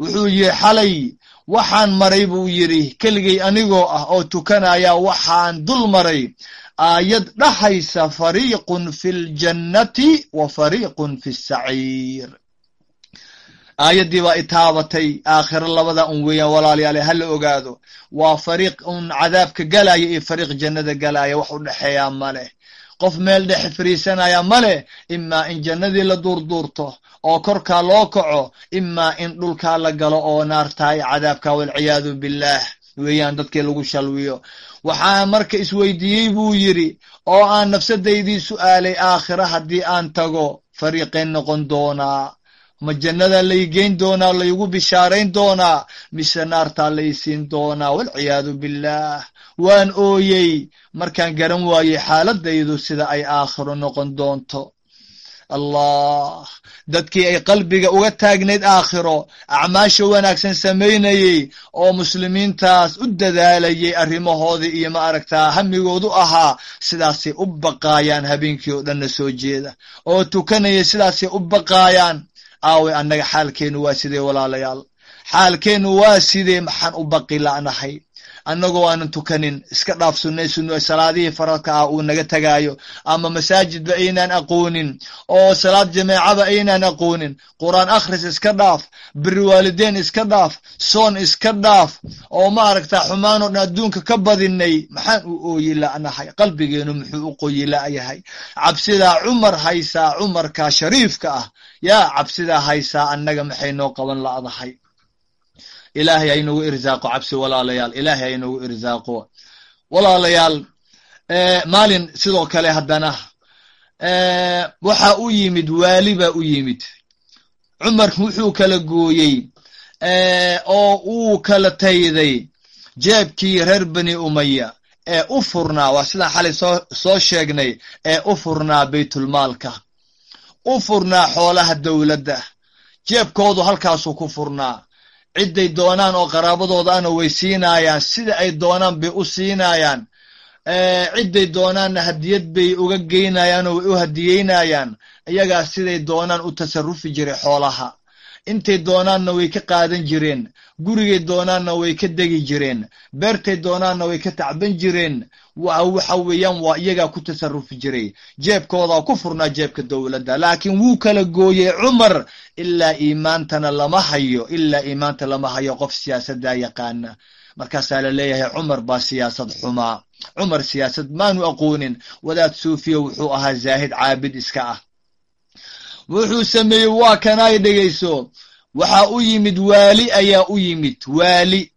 Wuxuu yihi xalay waxaan maray buu yidhi. Keligay anigoo ah oo tukanaya waxaan dul maray. Aayad dhahaysa fariiqun fi ljannati wa fariiqun fi saciir. Aayaddii baa itaabatay aakhiro labada un weeyaan walaalayaale ha la ogaado. Waa fariiq un cadaabka galaya iyo fariiq jannada galaya wax u dhexeeyaa maleh qof meel dhexe fariisanaya maleh imaa in jannadii la duurduurto oo korkaa loo kaco imaa in dhulkaa la galo oo naartahay cadaabka walciyaadu billaah weeyaan dadkii lagu shalwiyo. Waxaa marka isweydiiyey buu yidhi oo aan nafsadaydii su'aalay aakhira haddii aan tago fariiqeen noqon doonaa ma jannada laygeyn doonaa laygu bishaarayn doonaa mise naartaa laysiin doonaa walciyaadu billaah. Waan ooyey markaan garan waayey xaaladaydu sida ay aakhiro noqon doonto. Allah dadkii ay qalbiga uga taagnayd aakhiro acmaasha wanaagsan samaynayey oo muslimiintaas u dadaalayay arrimahoodii iyo ma aragtaa hamigoodu ahaa sidaasay u baqaayaan habeenkii oo dhanna soo jeeda. Oo tukanayay sidaasay u baqaayaan aawe annaga xaalkeennu waa sidee walaalayaal? Xaalkeennu waa sidee maxaan u baqi la'nahay? Annagoo aanan tukanin. Iska dhaaf sunnay sunno salaadihii faradka ah uu naga tegaayo ama masaajidba aynaan aqoonin. Oo salaad jameecaba aynaan aqoonin. Qur'aan akhris iska dhaaf. Biri waalideen iska dhaaf. Soon iska dhaaf. Oo ma aragtaa xumaanoo dhan adduunka ka badinay maxaan u ooyi la'nahay? Qalbigeenu muxuu u qoyi la'yahay? Cabsidaa cumar haysaa cumarka shariifka ah yaa cabsidaa haysaa annaga maxay noo qaban la'dahay? Ilaahay aynagu irsaaqo cabsi walaalayaal. Ilaahay aynagu irsaaqo walaalayaal maalin sidoo kale haddana waxa u yimid waali baa u yimid. Cumar wuxuu kala gooyey oo uu kala tayday jeebkii reer bani umaya ee u furnaa waa sidaan xalay soo soo sheegnay ee u furnaa baytulmaalka u furnaa xoolaha dowladda. Jeebkoodu halkaasuu ku furnaa. Cidday doonaan oo qaraabadooda ana way siinaayaan sida ay doonaan bay u siinaayaan cidday doonaanna hadiyad bay uga geynayaan oo way u hadiyeynayaan. Iyagaa siday doonaan u tasarufi jiray xoolaha intay doonaanna way ka qaadan jireen. Gurigay doonaanna way ka degi jireen. Beertay doonaanna way ka tacban jireen. Waxa weeyaan waa iyagaa ku tasarufi jiray. Jeebkoodaa ku furnaa jeebka dowladda. Laakiin wuu kala gooyey cumar. Ilaa iimaantana lama hayo. Ilaa iimaanta lama hayo qof siyaasaddaa yaqaana. Markaasaa la leeyahay cumar baa siyaasad xumaa. Cumar siyaasad maanu aqoonin. Wadaad suufiya wuxuu ahaa zaahid caabid iska ah wuxuu sameeyey waa kanaay dhegayso. Waxaa u yimid waali ayaa u yimid waali.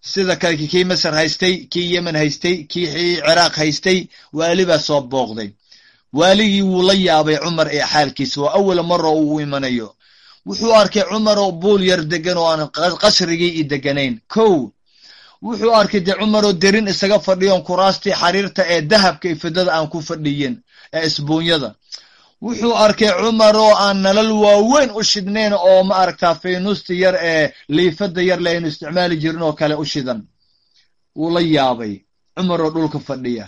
Sida kale kii masar haystay kii yemen haystay kii ciraaq haystay waali baa soo booqday. Waaligii wuu la yaabay cumar ee xaalkiisa waa awala maroo uu imanayo. Wuxuu arkay cumaroo buul yar degan oo aan qasrigii i deganayn kow wuxuu arkay dee cumaroo derin isaga fadhiyoon kuraastii xariirta ee dahabka iyo fidada aan ku fadhiyin ee isbuunyada wuxuu arkay cumar oo aan nalal waaweyn u shidnayn oo ma aragtaa faynuusta yar ee liifada yar le aynu isticmaali jirin oo kale u shidan. Wuu la yaabay. Cumar oo dhulka fadhiya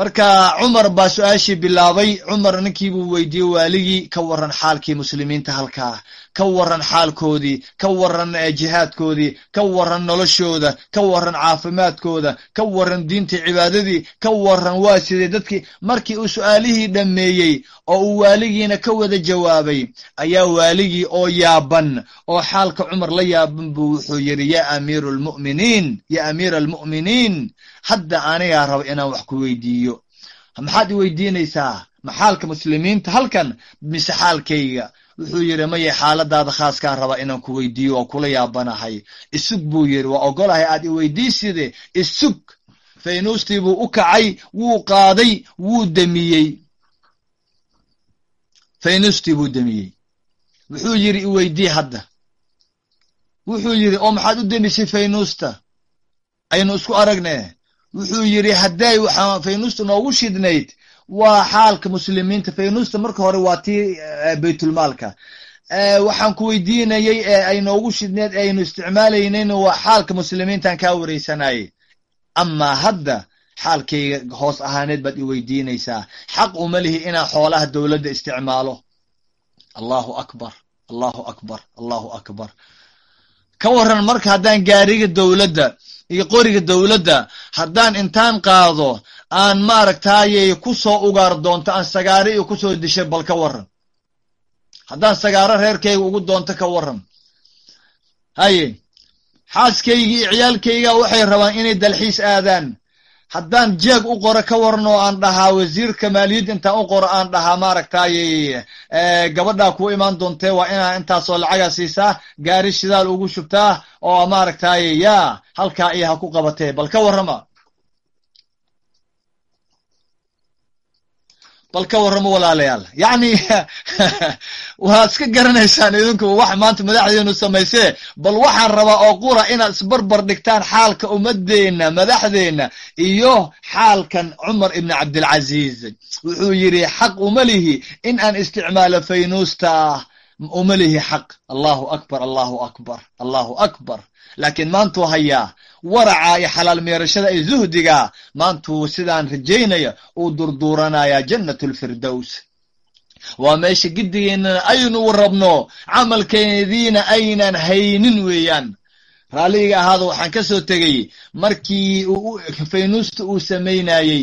marka cumar baa su'aashii bilaabay. Cumar ninkii buu weydiiyey waaligii ka waran xaalkii muslimiinta halkaa ka waran xaalkoodii ka waran jihaadkoodii ka waran noloshooda ka waran caafimaadkooda ka waran diintii cibaadadii ka waran waa sidee dadkii markii uu su'aalihii dhammeeyey oo uu waaligiina ka wada jawaabay ayaa waaligii oo yaaban oo xaalka cumar la yaaban buu wuxuu yidhi ya amiiru almu'miniin ya amiira almu'miniin hadda anigaa raba inaan wax ku weydiiyo. Maxaad i weydiinaysaa? Ma xaalka muslimiinta halkan? Mise xaalkayga? Wuxuu yidhi maya xaaladaada khaaskaa raba inaan ku weydiiyo waa kula yaabanahay. Isug buu yidhi waa ogolahay aad i weydiiside isug. Faynuustii buu u kacay wuu qaaday wuu demiyey faynuustii buu demiyey. Wuxuu yidhi iweydii hadda. Wuxuu yidhi oo maxaad u demisay faynuusta aynu isku aragne wuxuu yidhi hadday waxaa faynuusta noogu shidnayd waa xaalka muslimiinta. Faynuusta marka hore waa tii baytulmaalka. Waxaan ku weydiinayey ee ay noogu shidneed ee aynu isticmaalaynayna waa xaalka muslimiintaan kaa wareysanayay amaa hadda xaalkayga hoos ahaaneed baad i weydiinaysaa. Xaq uma lihi inaan xoolaha dowladda isticmaalo. Allahu akbar allahu akbar allahu akbar. Ka waran marka haddaan gaariga dowladda iyo qoriga dowladda haddaan intaan qaado aan maaragtaaye ku soo ugaar doonto aan sagaaro iyo ku soo dishay bal ka waran haddaan sagaaro reerkayga ugu doonto ka waran haye xaaskayga iyo ciyaalkayga waxay rabaan inay dalxiis aadaan haddaan jeeg u qoro ka waran aan dhahaa wasiirka maaliyadda intaan u qoro aan dhahaa maaragtaaye gabadhaa kuu imaan doontee waa inaa intaasoo lacagaa siisaa gaari shidaal ugu shubtaa oo maaragtaaye yaa halkaa iyo ha ku qabatee bal ka warrama bal ka warramo walaalayaal. Yacni waad iska garanaysaan idinku wax maanta madaxdeenu samaysee bal waxaan rabaa oo qura inaad isbarbar dhigtaan xaalka ummadeenna madaxdeenna iyo xaalkan cumar ibni cabdilcaziiz wuxuu yidhi xaq uma lihi in aan isticmaalo faynuusta. Uma lihi xaq. Allahu akbar allahu akbar allahu akbar. Laakiin maantuu hayaa waraca iyo xalaal meerashada zuhdiga. Maantuu sidaan rajaynaya uu durduuranayaa jannat lfirdows waa meesha giddigeennana aynu rabno camalkeediina aynan haynin weeyaan. Raalliga ahaada waxaan ka soo tegey markii faynuusta uu samaynayey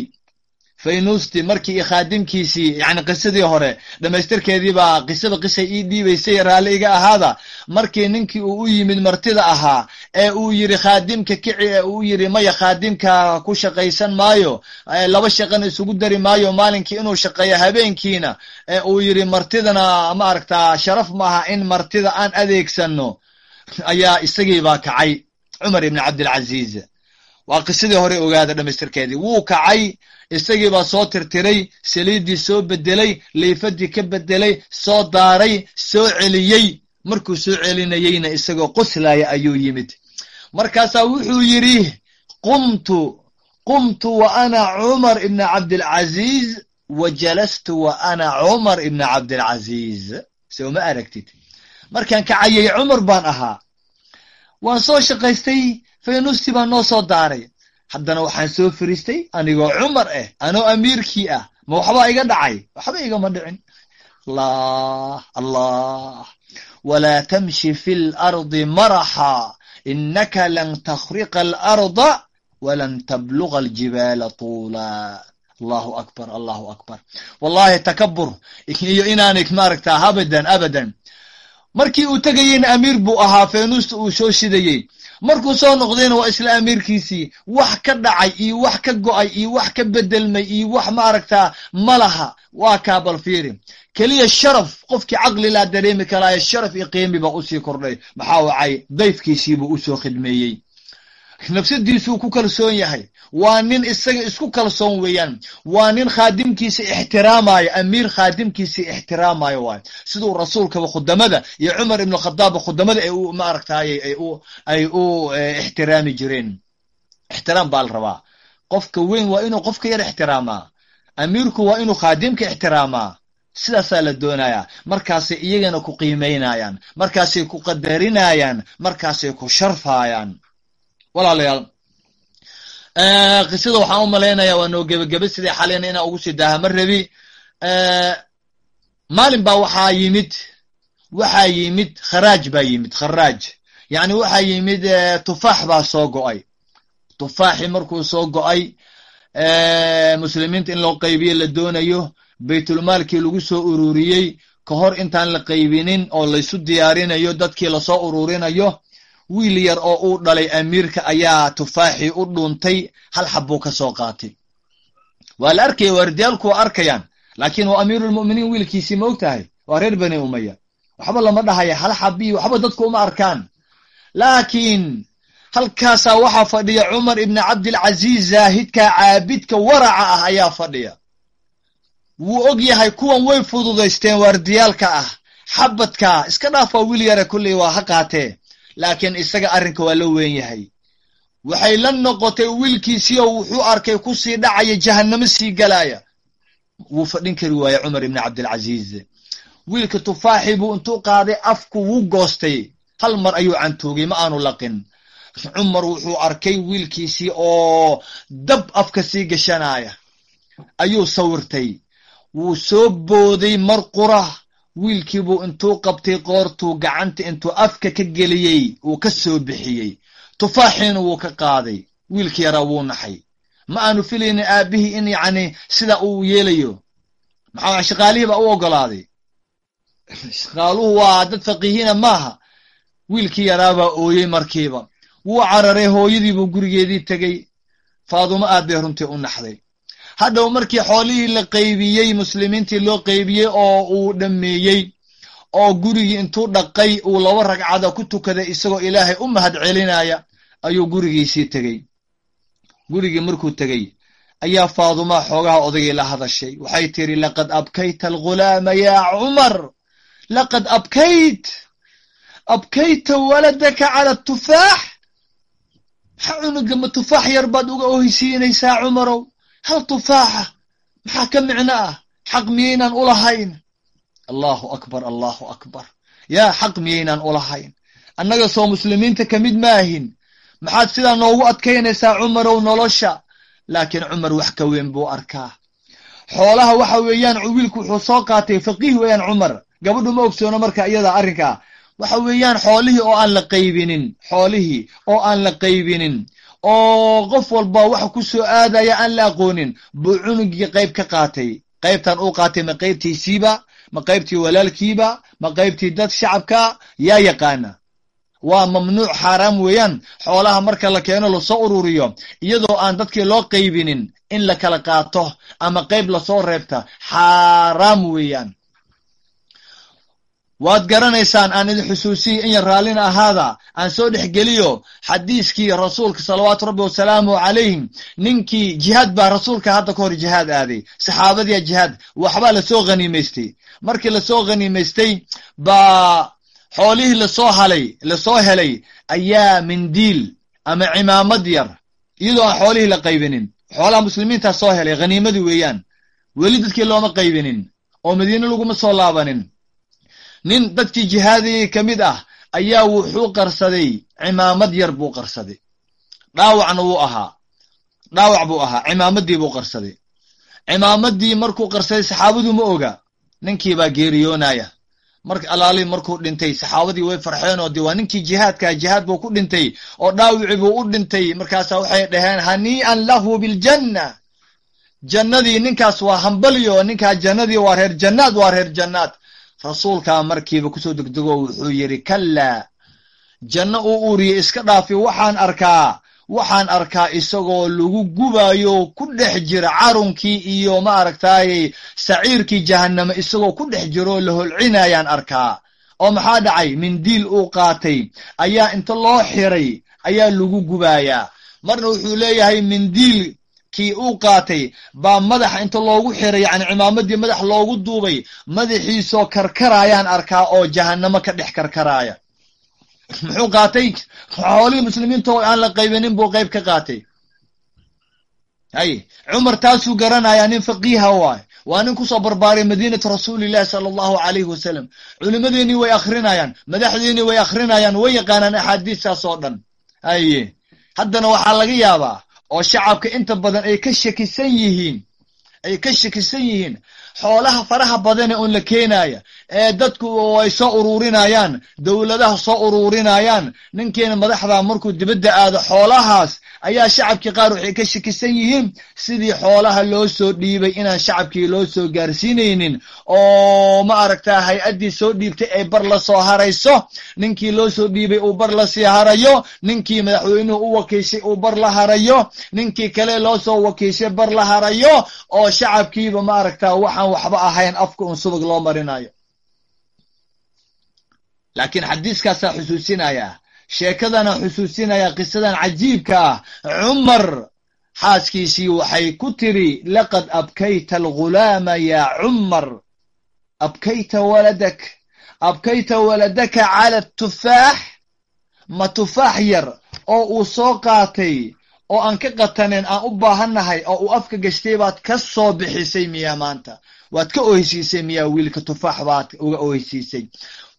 faynuusti markii khaadimkiisii yani qisadii hore dhamaystirkeedii baa qisada qisay ii dhiibaysay raalli iga ahaada. Markii ninkii uu u yimid martida ahaa ee uu yidhi khaadimka kici ee uu yidhi maya khaadimka ku shaqaysan maayo laba shaqana isugu dari maayo maalinkii inuu shaqeeyo habeenkiina. Ee uu yidhi martidana maaragtaa sharaf maaha in martida aan adeegsano ayaa isagii baa kacay cumar ibni cabdilcaziiz waa qisadii hore ogaada dhamaystirkeedii wuu kacay isagii baa soo tirtiray saliiddii soo bedelay liifadii ka bedelay soo daaray soo celiyey. Markuu soo celinayeyna isagoo qoslaya ayuu yimid. Markaasaa wuxuu yidhi qumtu qumtu wa ana cumar ibna cabdilcaziiz wa jalastu wa ana cumar ibna cabdilcaziiz. Se uma aragtid. Markaan kacayay cumar baan ahaa. Waan soo shaqaystay faynusti baan noo soo daaray haddana waxaan soo fariistay anigoo cumar ah anoo amiirkii ah. Ma waxbaa iga dhacay? Waxba igama dhicin. Allah allah. Walaa tamshi fi lardi maraxa inaka lan takhriqa alarda walan tabluga aljibaala tuula. Allahu akbar allahu akbar. Wallahi takabur iyo inaanay maaragtaa abadan abadan. Markii uu tegayeyna amiir buu ahaa feenuusta uu soo shidayey markuu soo noqdayna waa isla amiirkiisii wax ka dhacay iyo wax ka go'ay iyo wax ka bedelmay iyo wax maaragtaa ma laha waa kaa bal fiiri keliya sharaf qofkii caqli laa dareemi karaayo sharaf iyo qiimi baa u sii kordhay. Maxaa wacay? Dayfkiisiibuu u soo khidmeeyey nafsadiisuu ku kalsoon yahay. Waa nin isaga isku kalsoon weeyaan. Waa nin khaadimkiisa ixtiraamayo amiir khaadimkiisa ixtiraamayo waayo siduu rasuulkaba khudamada iyo cumar ibn khadaabba khudamada ay u maaragtaaye ay u ixtiraami jireen. Ixtiraam baa la rabaa. Qofka weyn waa inuu qofka yar ixtiraamaa. Amiirku waa inuu khaadimka ixtiraamaa. Sidaasaa la doonayaa. Markaasay iyagana ku qiimaynayaan markaasay ku qadarinayaan. Markaasay ku sharfaayaan walaalayaal. Qisada waxaan u malaynaya waa noo gebagebe sidai xalina inaa ugu sii daaha. Ma rabi maalin baa waxaa yimid waxaa yimid kharaaj baa yimid kharaaj. Yacni waxaa yimid tufaax baa soo go'ay. Tufaaxii markuu soo go'ay muslimiinta in loo qaybiye la doonayo baytulmaalkii lagu soo ururiyey ka hor intaan la qaybinin oo laysu diyaarinayo dadkii la soo ururinayo wiil yar oo uu dhalay amiirka ayaa tufaaxii u dhuuntay hal xabbuu ka soo qaatay. Waa la arkaya waardiyaalku waa arkayaan laakiin waa amiirulmu'miniin wiilkiisii ma og tahay waa reer bani umaya waxba lama dhahaya hal xabii waxba dadku uma arkaan. Laakiin halkaasaa waxaa fadhiya cumar ibni cabdilcaziiz zaahidka caabidka waraca ah ayaa fadhiya. Wuu og yahay kuwan way fududaysteen waardiyaalka ah. Xabadka iska dhaafaa wiil yare kulley waa ha qaatee laakiin isaga arrinka waa la weyn yahay. Waxay la noqotay wiilkiisii oo wuxuu arkay ku sii dhacaya jahannamo sii galaaya wuu fadhin kari waaye cumar ibni cabdilcaziiz wiilka tufaaxii buu intuu qaaday afku wuu goostay. Hal mar ayuu cantuugay ma aanu laqin. Cumar wuxuu arkay wiilkiisii oo dab afka sii gashanaya. Ayuu sawirtay. Wuu soo booday mar qura wiilkiibuu intuu qabtay qoortuu gacanta intuu afka ka geliyey wuu ka soo bixiyey. Tufaaxiina wuu ka qaaday. Wiilki yaraa wuu naxay. Ma aanu filaynin aabihii in yacni sida uu yeelayo. Maxaa shaqaalihii baa u ogolaaday. Shaqaaluhu waa dad faqiihiina maaha. Wiilkii yaraabaa ooyey markiiba. Wuu cararay hooyadiibuu gurigeedii tegey. Faadumo aad bay runtii u naxday hadhow markii xoolihii la qaybiyey muslimiintii loo qaybiyey oo uu dhammeeyey oo gurigii intuu dhaqay uu laba ragcada ku tukaday isagoo ilaahay u mahad celinaya ayuu gurigiisii tegey. Gurigii markuu tegey ayaa faadumaa xoogaha odagii la hadashay. Waxay tiri laqad abkayta algulaama yaa cumar. Laqad abkayt. Abkayta waladaka cala tufaax. Maxaa cunuga ma tufaax yar baad uga ohaysiinaysaa cumarow hal tufaaxa? Maxaa ka micno ah? Xaq miyaynaan u lahayn? Allahu akbar allahu akbar. Yaa xaq miyaynaan u lahayn. Annaga soo muslimiinta ka mid maahin. Maxaad sidaa noogu adkaynaysaa cumarow nolosha? Laakiin cumar wax ka weyn buu arkaa. Xoolaha waxa weeyaan wiilku wuxuu soo qaatay faqiih weeyaan cumar. Gabadhu ma ogsoono marka iyada arrinkaa. Waxa weeyaan xoolihii oo aan la qaybinin. Xoolihii oo aan la qaybinin oo qof walba waxa ku soo aadaya aan la aqoonin buu cunugii qayb ka qaatay. Qaybtan uu qaatay ma qaybtiisiiba ma qaybtii walaalkiiba ma qaybtii dad shacabka yaa yaqaana. Waa mamnuuc xaaraam weeyaan. Xoolaha marka la keeno la soo ururiyo iyadoo aan dadkii loo qaybinin in la kala qaato ama qayb la soo reebta xaaraam weeyaan waad garanaysaan aan idin xusuusiyi in yar raallina ahaada aan soo dhex geliyo xadiiskii rasuulka salawaatu rabbi wasalaamu calayhim. Ninkii jihaad baa rasuulka hadda ka hor jihaad aaday. Saxaabadiya jihaad. Waxbaa la soo khaniimaystay markii la soo khaniimaystay baa xoolihii la soo halay la soo helay ayaa mindiil ama cimaamad yar. Iyadoo aan xoolihii la qaybinin. Xoolaha muslimiintaa soo helay khaniimadii weeyaan. Weli dadkii looma qaybinin oo madiine laguma soo laabanin nin dadkii jihaadiyey ka mid ah ayaa wuxuu qarsaday cimaamad yar buu qarsaday. Dhaawacna wuu ahaa. Dhaawac buu ahaa. Cimaamaddii buu qarsaday. Cimaamaddii markuu qarsaday saxaabadu ma oga. Ninkiibaa geeriyoonaya. Marka alaali markuu dhintay saxaabadii way farxeen oo de waa ninkii jihaadkaa jihaad buu ku dhintay oo dhaawici buu u dhintay. Markaasaa waxay dhaheen hanii'an lahu biljanna jannadii ninkaas waa hambalyo ninkaa jannadii waa reer jannaad waa reer jannaad rasuulkaa markiiba ku soo degdego wuxuu yidhi kallaa janno uu uriyey iska dhaafi waxaan arkaa waxaan arkaa isagoo lagu gubayo ku dhex jira carunkii iyo ma aragtaaye saciirkii jahanname isagoo ku dhex jiroo la holcinayaan arkaa. Oo maxaa dhacay? Mindiil uu qaatay. Ayaa inta loo xiray ayaa lagu gubayaa. Marna wuxuu leeyahay mindiil kii uu qaatay baa madaxa inta loogu xiray yani cimaamadii madax loogu duubay madaxiisoo karkarayaan arkaa oo jahannamo ka dhex karkaraya. Muxuu qaatay? Xoolihii muslimiinta oo aan la qaybinin buu qayb ka qaatay. Hay cumar taasuu garanayaa nin faqiiha waay waa nin ku soo barbaaray madiinatu rasuulillahi sala allahu calayhi wasalam culimadeennii way akrinayaan madaxdeennii way akrinayaan way yaqaanaan axaadiistaas oo dhan. Haye haddana waxaa laga yaabaa oo shacabka inta badan ay ka shakisan yihiin ay ka shakisan yihiin xoolaha faraha badane un la keenaya ee dadku ay soo ururinayaan dowladaha soo ururinayaan ninkeena madaxda markuu dibadda aado xoolahaas ayaa shacabkii qaar waxay ka shakisan yihiin sidii xoolaha loo soo dhiibay inaan shacabkii loo soo gaarsiinaynin oo ma aragtaa hay'addii soo dhiibtay ay bar la soo harayso. Ninkii loo soo dhiibay uu bar la sii harayo. Ninkii madaxweynuhu u wakiishay uu bar la harayo. Ninkii kale loo soo wakiishay bar la harayo oo shacabkiiba ma aragtaa waxaan waxba ahayn afka un subag loo marinayo. Laakiin xadiiskaasaa xusuusinaya sheekadana xusuusinaya qisadan cajiibka ah. Cumar xaaskiisii waxay ku tiri laqad abkayta algulaama yaa cumar abkayta waladak abkayta waladaka cala tufaax ma tufaax yar oo uu soo qaatay oo aan ka qatanen aan u baahannahay oo uu afka gashtay baad ka soo bixisay miyaa maanta. Waad ka oheysiisay miyaa wiilka tufaax baad uga oheysiisay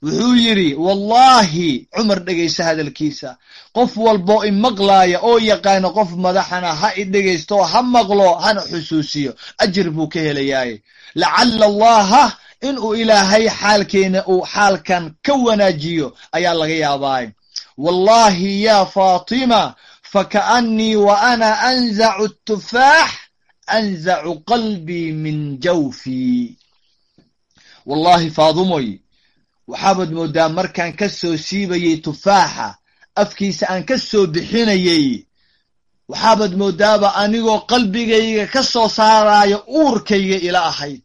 wuxuu yidhi wallaahi cumar dhegaysa hadalkiisa. Qof walboo i maqlaaya oo yaqaano qof madaxana ha i dhegaysto ha maqlo hana xusuusiyo. Ajir buu ka helayaaye lacalla allaha inuu ilaahay xaalkeena uu xaalkan ka wanaajiyo ayaa laga yaabaaye wallaahi ya faatima fakaannii wa ana anzacu tufaax anzacu qalbii min jawfii wallahi faadumoy waxaabaad mooddaa markaan ka soo siibayey tufaaxa afkiisa aan ka soo bixinayey waxaabaad mooddaaba anigoo qalbigayga ka soo saaraayo uurkayga ila ahayd.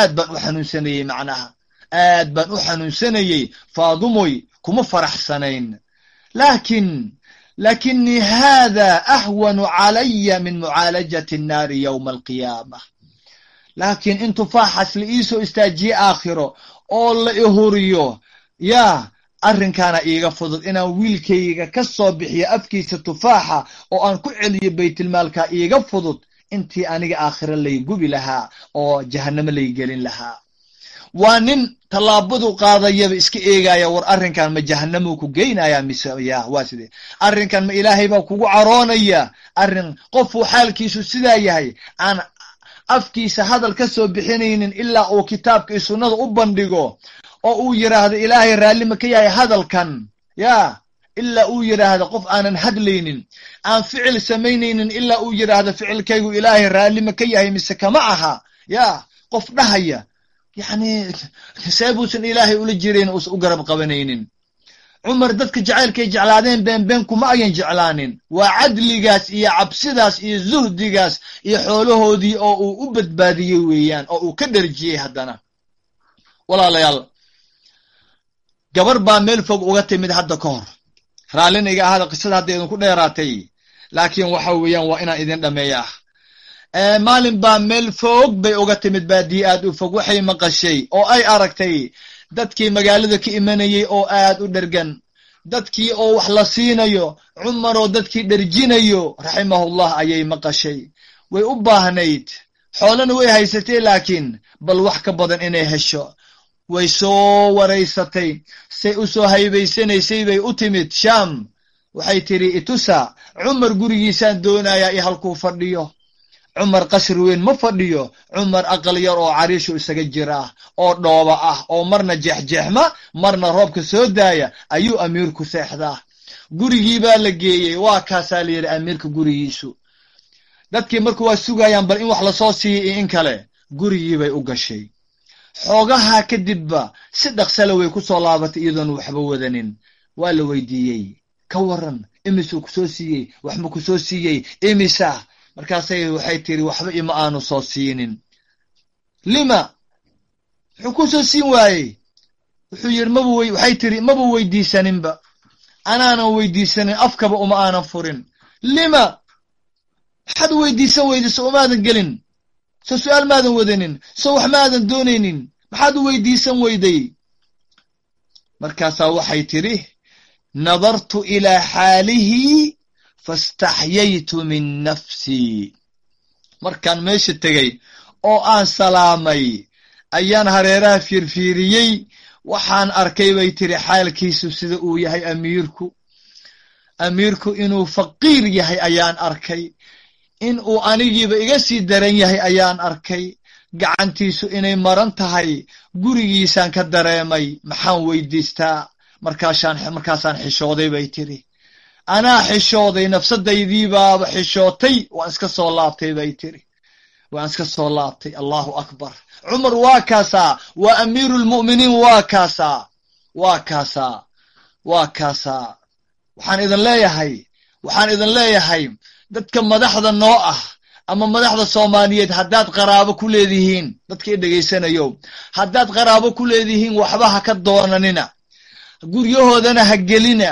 Aad baan u xanuunsanayey macnaha. Aad baan u xanuunsanayey faadumoy kuma faraxsanayn. Laakin lakinii haada ahwanu calaya min mucaalajati annaari yowma alqiyaama. Laakiin in tufaaxaas la iisoo istaajiye aakhiro oo la ihuriyo. Yaa arrinkaana iiga fudud inaan wiilkayga ka soo bixiyo afkiisa tufaaxa oo aan ku celiyo baytilmaalka iiga fudud intii aniga aakhiro lay gubi lahaa oo jahannamo lay gelin lahaa. Waa nin tallaabadu qaadayaba iska eegaya war arrinkan ma jahanamuu ku geynaya mise? Ya waa sidee? Arrinkan ma ilaahay baa kugu caroonaya. Arrin qofuu xaalkiisu sidaa yahay aan afkiisa hadal ka soo bixinaynin ilaa uu kitaabka iyo sunnada u bandhigo oo uu yidhaahdo ilaahay raalli ma ka yahay hadalkan. Ya ilaa uu yidhaahdo qof aanan hadlaynin aan ficil samaynaynin ilaa uu yidhaahdo ficilkaygu ilaahay raalli ma ka yahay mise kama aha. Ya qof dhahaya yacni see buusan ilaahay ula jirayn uusan u garab qabanaynin cumar dadka jacaylkay jeclaadeen beenbeen kuma ayan jeclaanin. Waa cadligaas iyo cabsidaas iyo zuhdigaas iyo xoolahoodii oo uu u badbaadiyey weeyaan oo uu ka dherjiyey haddana. Walaalayaal gabar baa meel fog uga timid hadda ka hor. Raallina iga ahada qisada hadda idinku dheeraatay. Laakiin waxa weeyaan waa inaan idin dhameeya ah maalin baa meel fog bay uga timid baadiye aad u fog waxay maqashay oo ay aragtay dadkii magaalada ka imanayey oo aad u dhergan. Dadkii oo wax la siinayo cumar oo dadkii dherjinayo raximahullah ayay maqashay. Way u baahnayd. Xoolana way haysatay laakiin bal wax ka badan inay hesho. Way soo waraysatay. Say u soo haybaysanaysay bay u timid. Sham waxay tidhi itusa cumar gurigiisaan doonayaa i halkuu fadhiyo cumar qasri weyn ma fadhiyo. Cumar aqal yar oo cariishu isaga jira oo dhooba ah oo marna jeexjeexma marna roobka soo daaya ayuu amiirku seexdaa. Gurigii baa la geeyey waa kaasaa la yidhi amiirka gurigiisu. Dadkii marku waa sugayaan bal in wax la soo siiyay iyo in kale gurigii bay u gashay. Xoogaha kadibba si dhaqsale way ku soo laabatay iyadoon waxba wadanin. Waa la weydiiyey. Ka waran imisuu ku soo siiyey wax ma ku soo siiyey. Imisa markaasay waxay tiri waxba ima aanu soo siinin. Lima? Wuxuu ku soo siin waayey. Wuxuu yidhi maba wey waxay tiri maba weydiisaninba. Anaanan weydiisanin afkaba uma aanan furin. Lima? Maxaad weydiisan weyday so umaadan gelin. So su'aal maadan wadanin so wax maadan doonaynin. Maxaad u weydiisan weyday? Markaasaa waxay tidhi nadartu ilaa xaalihi fastaxyaytu min nafsii markaan meesha tegey oo aan salaamay ayaan hareeraha fiirfiiriyey waxaan arkay bay tiri xaalkiisu sida uu yahay amiirku amiirku inuu faqiir yahay ayaan arkay in uu anigiiba iga sii daran yahay ayaan arkay gacantiisu inay maran tahay gurigiisaan ka dareemay maxaan weydiistaa markaasaan markaasaan xishooday bay tiri anaa xishooday nafsadaydiibaaba xishootay waan iska soo laabtay bay tiri. Waan iska soo laabtay allahu akbar. Cumar waa kaasaa waa amiiru lmu'miniin waa kaasaa waa kaasaa waa kaasaa. Waxaan idin leeyahay waxaan idin leeyahay dadka madaxda noo ah ama madaxda soomaaliyeed haddaad qaraabo ku leedihiin dadka i dhegaysanayo haddaad qaraabo ku leedihiin waxba ha ka doonanina. Guryahoodana ha gelina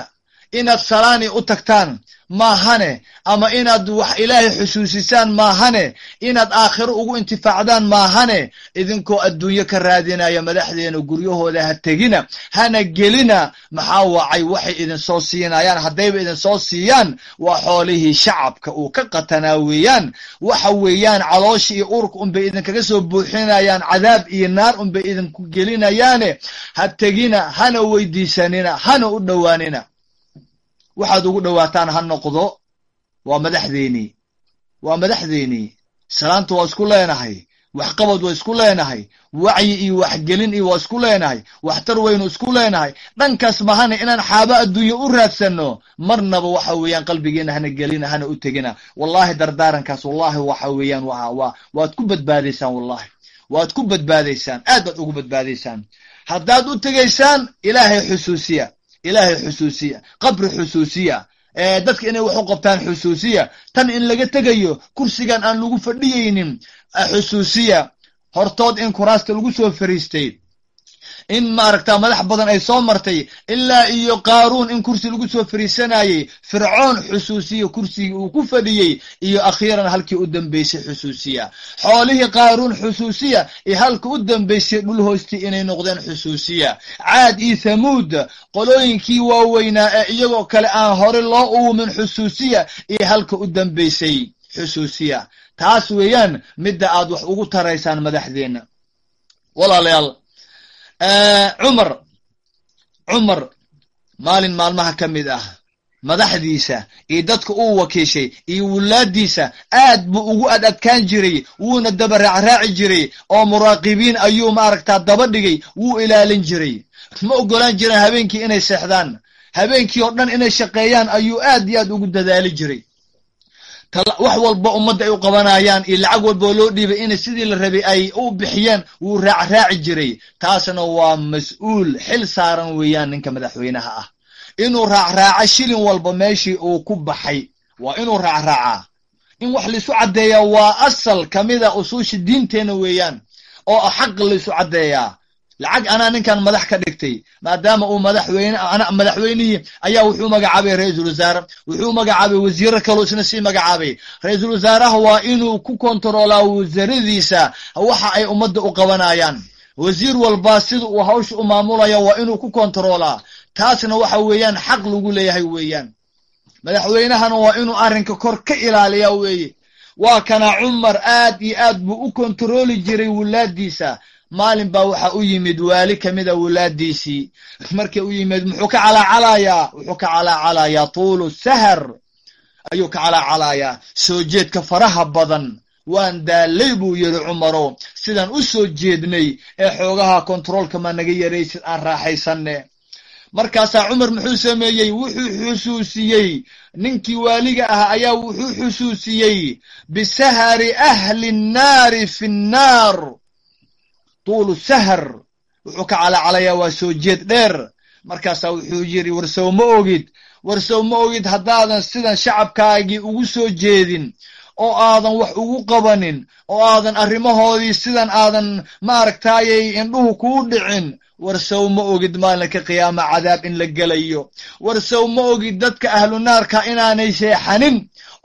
inaad salaani u tagtaan maahane? Ama inaad wax ilaahay xusuusisaan maahane? Inaad aakhiro ugu intifaacdaan maahane? Idinkoo adduunyo ka raadinaya madaxdeena guryahooda ha tegina hana gelina. Maxaa wacay waxay idin soo siinayaan? Haddayba idin soo siiyaan waa xoolihii shacabka uu ka qatanaa weeyaan waxa weeyaan caloosha iyo urka unbay idinkaga soo buuxinayaan cadaab iyo naar unbay idinku gelinayaane. Ha tegina hana weydiisanina hana u dhowaanina waxaad ugu dhowaataan ha noqdo waa madaxdeenii waa madaxdeenii salaanta waa isku leenahay. Waxqabad waa isku leenahay. Wacyi iyo waxgelin iyo waa isku leenahay. Waxtar waynu isku leenahay. Dhankaas mahana inaan xaabo adduunye u raadsanno? Marnaba waxa weeyaan qalbigeena hana gelina hana u tegina. Wallahi dardaarankaas wallahi waxa weeyaan wa wa waad ku badbaadaysaan wallahi waad ku badbaadaysaan. Aad baad ugu badbaadaysaan. Haddaad u tegaysaan ilaahay xusuusiya ilaahay xusuusiya qabri xusuusiya. Dadka inay wax u qabtaan xusuusiya. Tan in laga tegayo kursigan aan lagu fadhiyaynin xusuusiya. Hortood in kuraasta lagu soo fariistay in maaragta madax badan ay soo martay ilaa iyo qaaruun in kursi lagu soo fariisanayey fircoon xusuusiya kursigii uu ku fadhiyey iyo akhiiran halkii u dambeysay xusuusiya. Xoolihii qaaruun xusuusiya iyo halka u dambeysay dhul hoostii inay noqdeen xusuusiya. Caad iyo thamuud qolooyinkii waaweynaa ee iyagoo kale aan hore loo uumin xusuusiya iyo halka u dambeysay xusuusiya. Taas weeyaan midda aad wax ugu taraysaan madaxdeenna walaalayaal cumar. Cumar maalin maalmaha ka mid ah. Madaxdiisa iyo dadka uu wakiishay iyo wulaadiisa aad buu ugu ad adkaan jiray wuuna daba raacraaci jiray oo muraaqibiin ayuu maaragtaa daba dhigay wuu ilaalin jiray. Ma ogolaan jireen habeenkii inay seexdaan. Habeenkii oo dhan inay shaqeeyaan ayuu aad iyo aad ugu dadaali jiray wax walba ummadda ay u qabanayaan iyo lacag walboo loo dhiibay inay sidii la rabay ay u bixiyeen wuu raacraaci jiray. Taasna waa mas'uul xil saaran weeyaan ninka madaxweynaha ah. Inuu raacraaco shilin walba meeshii uu ku baxay. Waa inuu raacraacaa in wax laisu caddeeyaa waa asal kamida usuusha diinteenna weeyaan oo xaq laisu caddeeyaa lacag anaa ninkan madax ka dhigtay maadaama uu madaxweyne madaxweynihii ayaa wuxuu magacaabay ra'iisul wasaare wuxuu magacaabay wasiiro kaloo isna sii magacaabay. Ra'iisul wasaaraha waa inuu ku kontaroolaa wasaaradiisa waxa ay ummadda u qabanayaan. Wasiir walba sida uu hawsha u maamulaya waa inuu ku kontaroolaa. Taasna waxa weeyaan xaq lagu leeyahay weeyaan. Madaxweynahana waa inuu arrinka kor ka ilaaliyaa weeye. Waa kana cumar aad iyo aad buu u kontarooli jiray wulaadiisa maalin baa waxa u yimid waali kamida wulaadiisii markii u yimid muxuu ka calaacalayaa wuxuu ka calaacalayaa tuulu sahar ayuu ka calaacalayaa soo jeedka faraha badan. Waan daalay buu yidhi cumarow sidaan u soo jeednay ee xoogaha kontaroolka ma naga yaraysid aan raaxaysanne. Markaasaa cumar muxuu sameeyey? Wuxuu xusuusiyey. Ninkii waaliga ahaa ayaa wuxuu xusuusiyey. Bisahari ahli nnaari fi nnaar tuulu sahar wuxuu ka calacalayaa waa soo jeed dheer markaasaa wuxuu yidhi warsow ma ogid warsow ma ogid haddaadan sidan shacabkaagii ugu soo jeedin oo aadan wax ugu qabanin oo aadan arrimahoodii sidan aadan maaragtaayay indhuhu kuu dhicin warsow ma ogid maalinka qiyaama cadaab in la gelayo warsow ma ogid dadka ahlu naarka inaanay seexanin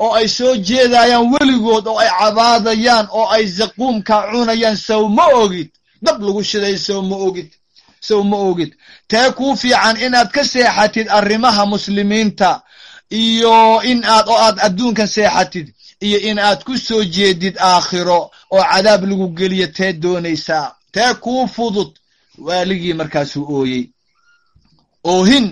oo ay soo jeedayaan weligood oo ay cabaadayaan oo ay zaquumka cunayaan sow ma ogid dab lagu shiday sow ma ogid sow ma ogid. Tee kuu fiican inaad ka seexatid arrimaha muslimiinta iyo in aad oo aad adduunkan seexatid iyo in aad ku soo jeedid aakhiro oo cadaab lagu geliyo tee doonaysaa. Tee kuu fudud waaligii markaasuu ooyey. Oohin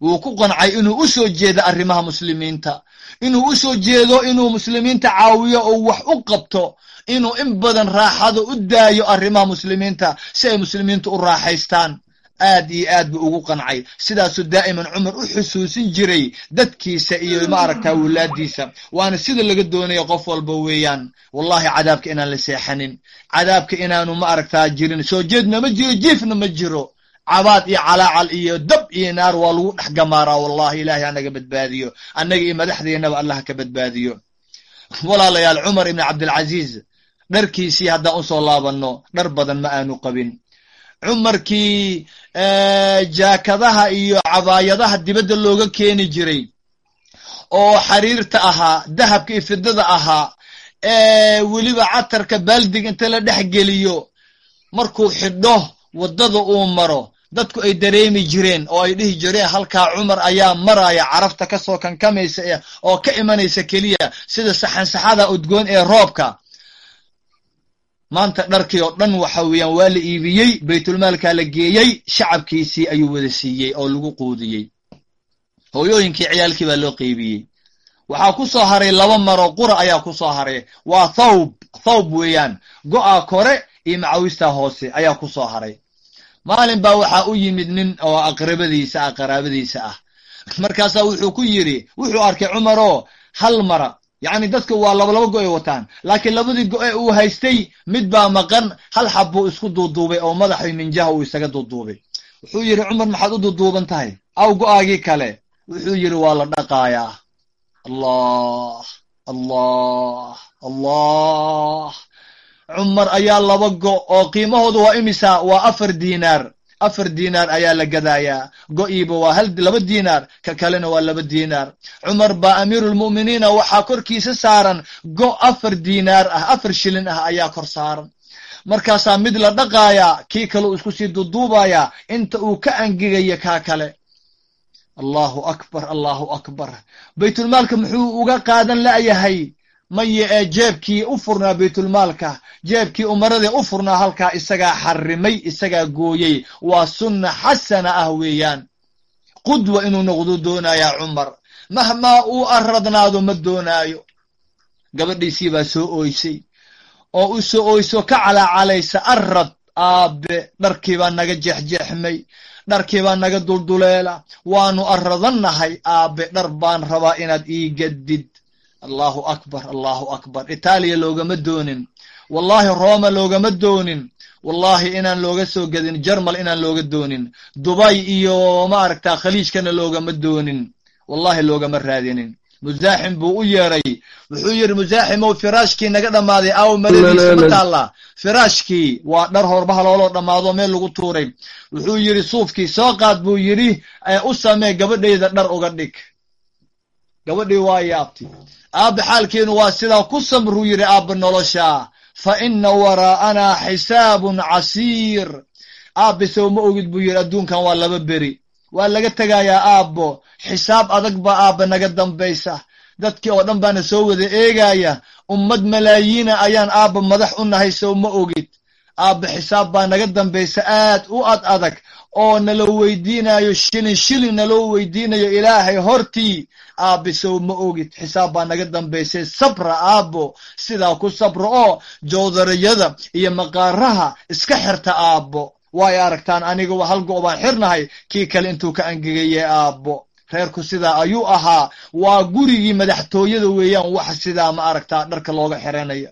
wuu ku qancay inuu u soo jeedo arrimaha muslimiinta inuu u soo jeedo inuu muslimiinta caawiyo oo wax u qabto inuu in badan raaxado u daayo arrimaha muslimiinta si ay muslimiintu u raaxaystaan. Aad iyo aad buu ugu qancay. Sidaasuu daa'iman cumar u xusuusin jiray dadkiisa iyo maaragtaa wulaadiisa waana sida laga doonaya qof walba weeyaan. Wallahi cadaabka inaan la seexanin. Cadaabka inaanu maaragtaa jirin. Soo jeedna ma jiro jiifna ma jiro cabaad iyo calaacal iyo dab iyo naar waa lagu dhex gamaaraa wallahi ilaahay anaga badbaadiyo. Annaga iyo madaxdeennaba allah ka badbaadiyo. Walaalayaal cumar ibni cabdilcaziiz dharkiisii haddaan u soo laabanno dhar badan ma aanu qabin. Cumarkii jaakadaha iyo cabaayadaha dibadda looga keeni jiray oo xariirta ahaa dahabka iyo fidada ahaa weliba catarka baaldig inta la dhex geliyo markuu xidho waddada uu maro dadku ay dareemi jireen oo ay dhihi jireen halkaa cumar ayaa maraya carafta ka soo kankamaysa oo ka imanaysa keliya sida saxansaxada udgoon ee roobka. Maanta dharkii oo dhan waxa weeyaan waa la iibiyey baytulmaalkaa la geeyey shacabkiisii ayuu wada siiyey oo lagu quudiyey. Hooyooyinkii ciyaalkii baa loo qeybiyey. Waxaa ku soo haray laba maro qura ayaa ku soo haray. Waa thawb thawb weeyaan. Go'a kore iyo macawistaa hoose ayaa ku soo haray maalin baa waxaa u yimid nin oo aqrabadiisa ah qaraabadiisa ah. Markaasaa wuxuu ku yidhi wuxuu arkay cumaroo hal mara. Yacni dadka waa labalaba go'ay wataan. Laakiin labadii go-e uu haystay mid baa maqan hal xab buu isku duuduubay oo madaxii minjaha uu isaga duuduubay. Wuxuu yidhi cumar maxaad u duuduuban tahay? Aw go'aagii kale. Wuxuu yidhi waa la dhaqaayaa allah allah allah cumar ayaa laba go oo qiimahooda waa imisa waa afar diinaar. Afar diinaar ayaa la gadayaa go-iiba waa laba diinaar ka kalena waa laba diinaar. Cumar baa amiiruulmu'miniina waxaa korkiisa saaran go afar diinaar ah afar shilin ah ayaa kor saaran. Markaasaa mid la dhaqaayaa kii kale isku sii duduubayaa inta uu ka angegaya kaa kale. Allahu akbar allahu akbar. Baytulmaalka muxuu uga qaadan la'yahay maye ee jeebkii u furnaa baytulmaalka jeebkii umaradee u furnaa halkaa isagaa xarimay isagaa gooyey. Waa sunna xasana ah weeyaan. Qudwa inuu noqdo doonayaa cumar. Mahmaa uu aradnaado ma doonaayo. Gabadhiisii baa soo ooysay oo u soo oyso ka calaacalaysa arad aabe dharkii baa naga jeexjeexmay dharkii baa naga dulduleela. Waanu aradannahay aabe dhar baan rabaa inaad ii gaddid allahu akbar allahu akbar. Itaaliya loogama doonin. Wallahi roma loogama doonin. Wallahi inaan looga soo gedin jermal inaan looga doonin. Dubay iyo maaragta khaliijkana loogama doonin. Wallahi loogama raadinin. Musaaxim buu u yeeray. Wuxuu yidhi musaaximow firaashkii naga dhammaaday aaw maradiisa ma taallaa? Firaashkii waa dhar horbaha looloo dhammaado meel lagu tuuray. Wuxuu yidhi suufkii soo qaad buu yidhi u samee gabadhayda dhar uga dhig gabadhii waa yaabti aabba xaalkeenu waa sidaa ku samruu yidhi aabba nolosha. Fa ina waraa'anaa xisaabun casiir. Aabbe sow ma ogid buu yidhi adduunkan waa laba beri. Waa laga tegayaa aabbo. Xisaab adag baa aabba naga dambaysa. Dadkii oo dhan baana soo wada eegaya ummad malaayiina ayaan aabba madax u nahay sow ma ogid. Aabba xisaab baa naga dambaysa aad u ad adag oo nala weydiinayo shilin shilin naloo weydiinayo ilaahay hortii aabbe sow ma ogid xisaab baa naga dambaysay sabra aabbo sidaa ku sabra oo jowdarayada iyo maqaaraha iska xirta aabbo. Waay aragtaan aniga hal go' baan xirnahay kii kale intuu ka angegaye aabbo. Reerku sidaa ayuu ahaa waa gurigii madaxtooyada weeyaan wax sidaa ma aragtaa dharka looga xiranaya.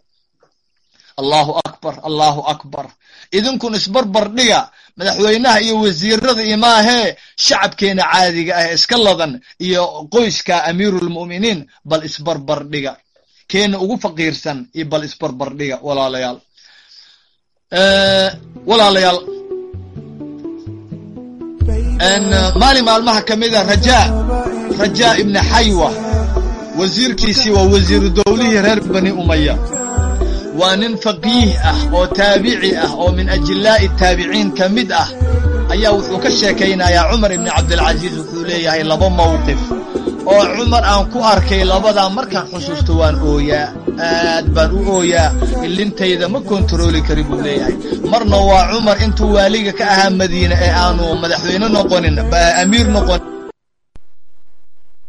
Allahu akbar allahu akbar. Idinkun isbarbar dhiga madaxweynaha iyo wasiirada iyo maahee shacabkeena caadiga ah iska ladan iyo qoyska amiirulmu'miniin bal isbarbar dhiga. Keena ugu faqiirsan iyo bal isbarbar dhiga walaalayaal. Walaalayaal. Maalin maalmaha ka mida rajaa rajaa ibna xaywa wasiirkiisii waa wasiiru dowlihii reer bani umaya waa nin faqiih ah oo taabici ah oo min ajilaa'i taabiciin ka mid ah. Ayaa wuxuu ka sheekaynayaa cumar ibni cabdilcaziiz wuxuu leeyahay laba mawqif. Oo cumar aan ku arkay labadaa markaan xusuusto waan ooyaa. Aad baan u ooyaa. Ilintayda ma kontarooli kari buu leeyahay. Marna waa cumar intuu waaliga ka ahaa madiine ee aanu madaxweyne noqonin amiir noqonin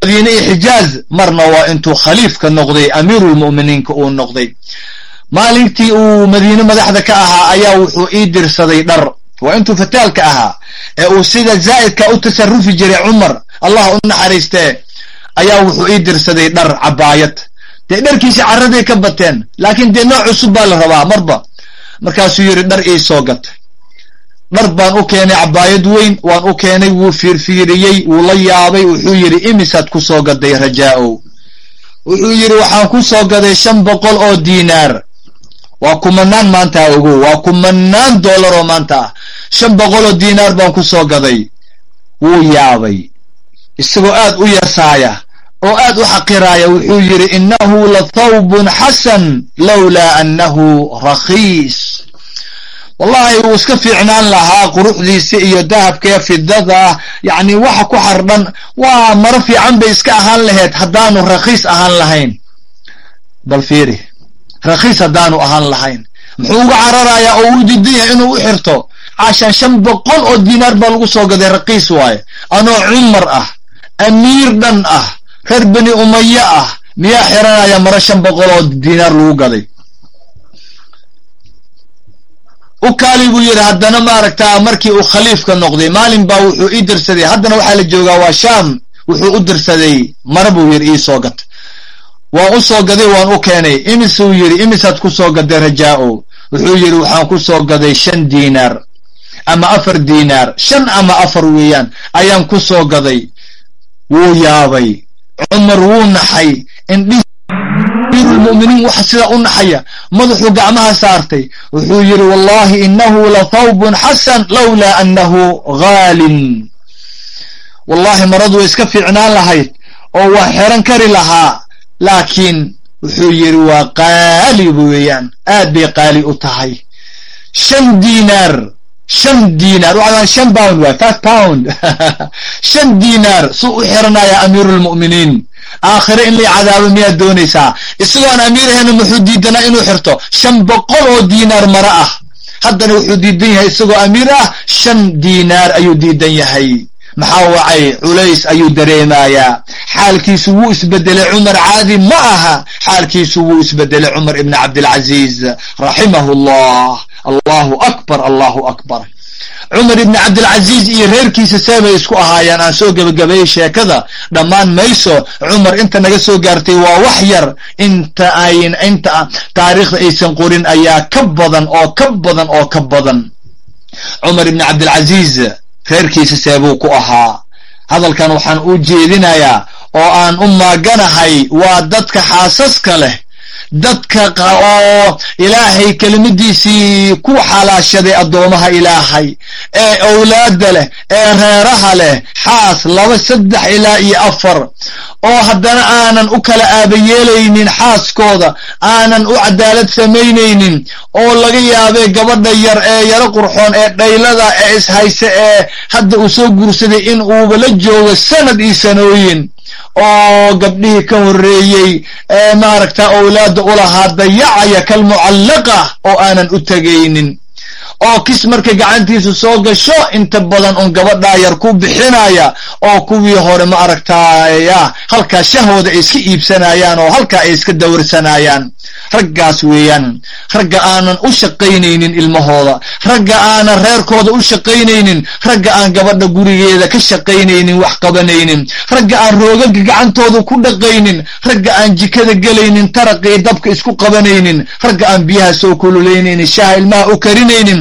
madiine iyo xijaaz marna waa intuu khaliifka noqday amiirulmu'miniinka uu noqday maalintii uu madiine madaxda ka ahaa ayaa wuxuu ii dirsaday dhar. Waa intuu fataalka ahaa ee uu sida zaa'idka u tasarufi jiray cumar allah u naxariistee ayaa wuxuu ii dirsaday dhar cabaayad dee dharkiisi carraday ka bateen laakiin dee nooc cusub baa la rabaa marba. Markaasuu yidhi dhar ii soo gatay. Dhar baan u keenay cabaayad weyn waan u keenay wuu fiirfiiriyey wuu la yaabay wuxuu yidhi imisaad ku soo gaday rajaa-ow. Wuxuu yidhi waxaan ku soo gaday shan boqol oo diinaar waa kumanaan maanta ogow waa kumanaan dollar oo maanta. Ah shan boqol oo diinaar baan ku soo gaday. Wuu yaabay. Isagoo aad u yasaaya oo aad u xaqiraaya wuxuu yidhi innahu la thawbun xasan lowlaa annahu rakhiis. Wallahi wuu iska fiicnaan lahaa quruxdiisa iyo dahabkee fidada yacni waxa ku xardhan waa maro fiican bay iska ahaan lahayd haddaanu rakhiis ahaan lahayn. Bal fiiri rakhiis haddaanu ahaan lahayn. Muxuu uga cararayaa oo u diidan yahay inuu u xirto? Caashaan shan boqol oo diinaar baa lagu soo gaday raqiis waaye. Anoo cumar ah amiir dhan ah reer beni umaye ah miyaa xiranaya maro shan boqol oo diinaar lagu gaday? U kaali buu yidhi haddana maaragtaa markii uu khaliifka noqday maalin baa wuxuu ii dirsaday haddana waxaa la joogaa waa shaam wuxuu u dirsaday mara buu yidhi ii soo gata waan u soo gaday waan u keenay. Imisuu yidhi imisaad ku soo gaday rajaa-o wuxuu yidhi waxaan ku soo gaday shan diinaar ama afar diinaar. Shan ama afar weeyaan ayaan ku soo gaday. Wuu yaabay. Cumar wuu naxay. Indhihi amiirulmu'miniin waxa sidaa u naxaya madaxuu gacmaha saartay. Wuxuu yidhi wallahi inahu la thawbun xasan lowlaa annahu haalin wallahi maradu way iska fiicnaan lahayd oo waa xeran kari lahaa laakiin wuxuu yidhi waa qaali weeyaan aad bay qaali u tahay. Shan diinaar shan diinaar waxaa shan pound waa five pound. Shan diinaar suu u xiranaya amiirulmu'miniin aakhire in lay cadaabo miyaad doonaysaa? Isagoo aan amiirahayna muxuu diidanaa inuu xirto? Shan boqol oo diinaar mara ah. Haddana wuxuu diidan yahay isagoo amiir ah. Shan diinaar ayuu diidan yahay maxaa wacay? Culays ayuu dareemayaa. Xaalkiisu wuu isbedelay cumar caadi ma aha. Xaalkiisu wuu isbedelay cumar ibn cabdilcaziiz raximahu llah allahu akbar allahu akbar. Cumar ibni cabdilcaziiz iyo reerkiisa seebay isku ahaayeen aan soo gebagabeeyey sheekada. Dhammaan mayso cumar inta naga soo gaartay waa wax yar. Inta ayn inta taariikhda aysan qorin ayaa ka badan oo ka badan oo ka badan. Cumar ibni cabdilcaziiz reerkiisa seebuu ku ahaa. Hadalkan waxaan u jeedinayaa oo aan u maaganahay waa dadka xaasaska leh dadka oo ilaahay kelimadiisii ku xalaashaday addoomaha ilaahay ee owlaadda leh ee reeraha leh xaas laba saddex ilaa iyo afar oo haddana aanan u kala aabayeelaynin xaaskooda aanan u cadaalad samaynaynin oo laga yaabay gabadha yar ee yaro qurxoon ee dhaylada ee ishayse ee hadda uu soo guursaday in uuba la joogo sanad iyo sanooyin oo gabdhihii ka horreeyey ee maaragta owlaadda u lahaa dayacaya kalmucallaqa oo aanan u tegaynin oo kis markay gacantiisu soo gasho inta badan un gabadhaa yar ku bixinaya oo kuwii hore ma aragtaya halkaa shahooda ay iska iibsanayaan oo halkaa ay iska dawrsanayaan raggaas weeyaan ragga aanan u shaqaynaynin ilmahooda ragga aanan reerkooda u shaqaynaynin ragga aan gabadha gurigeeda ka shaqaynaynin wax qabanaynin. Ragga aan roogaga gacantooda ku dhaqaynin ragga aan jikada gelaynin taraqa iyo dabka isku qabanaynin. Ragga aan biyaha soo kululeynaynin shaha ilmaha u karinaynin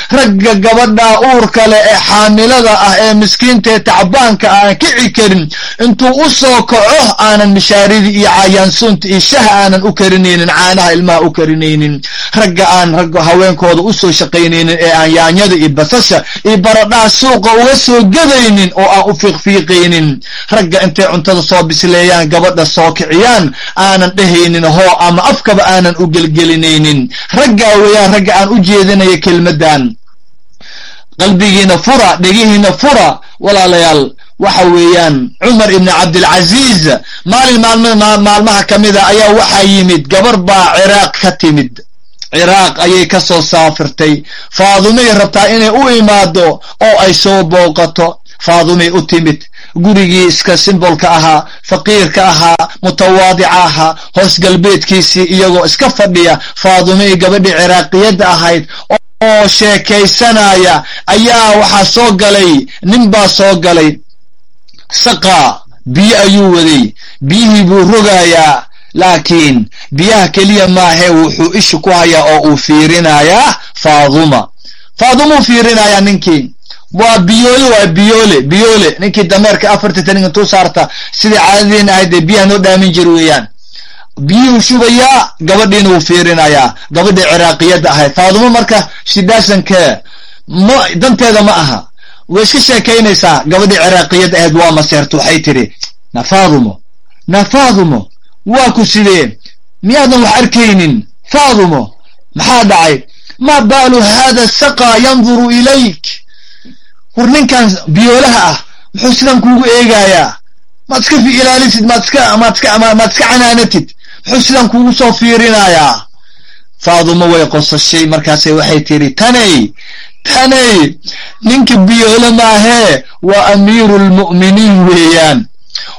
ragga gabadha uurka leh ee xaamilada ah ee miskiinta ee tacbaanka aan kici karin. Intuu u soo kaco aanan mishaaridii iyo caayaansuunta iyo shaha aanan u karinaynin caanaha ilmaha u karinaynin. Ragga aan ragga haweenkooda u soo shaqaynaynin ee aan yaanyada iyo basasha iyo baradhaha suuqa uga soo gadaynin oo aan u fiiqfiiqaynin. Ragga intay cuntada soo bisleeyaan gabadha soo kiciyaan aanan dhehaynin hoo ama afkaba aanan u gelgelinaynin. Raggaa weeyaan ragga aan u jeedinaya kelmaddan qalbigiina fura dhegihiina fura walaalayaal. Waxa weeyaan cumar ibni cabdilcaziiz maalin maalm maalmaha ka mida ayaa waxaa yimid gabar baa ciraaq ka timid. Ciraaq ayay ka soo saafirtay. Faadumay rabtaa inay u imaado oo ay soo booqato. Faadumay u timid. Gurigii iska simbolka ahaa faqiirka ahaa mutawaadica ahaa hoos galbeedkiisii iyagoo iska fadhiya faadumay gabadhii ciraaqiyadda ahayd oo sheekaysanaya ayaa waxaa soo galay nin baa soo galay saqa biyo ayuu waday biyihii buu rogayaa laakiin biyaha keliya maahe wuxuu isha ku hayaa oo uu fiirinayaa faaduma. Faadumuu fiirinayaa ninkii. Waa biyoole waa biyoole biyoole. Ninkii dameerka afarta tanin intuu saarta sidai caadadiina ahayd dee biyaha noo dhaamin jir weeyaan biyuhu shubayaa gabadhiina wuu fiirinayaa gabadhii ciraaqiyadda ahayd faadumo marka shidaasankee ma danteeda ma aha. Way iska sheekaynaysaa gabadhii ciraaqiyadda ahayd waa maseerta waxay tidhi na faadumo waa ku sidee miyaadan wax arkaynin? Faadumo maxaa dhacay? Ma baalu hada saqa yanduru ilayk? War ninkan biyoolaha ah muxuu sidan kuugu eegayaa. Maad iska ilaalisid maad iska maad iska maad iska canaanatid muxuu kuugu soo fiirinayaa. Faadumo way qosashay markaasay waxay tidhi tanay tanay ninka biyoole maahee waa amiiru lmu'miniin weeyaan.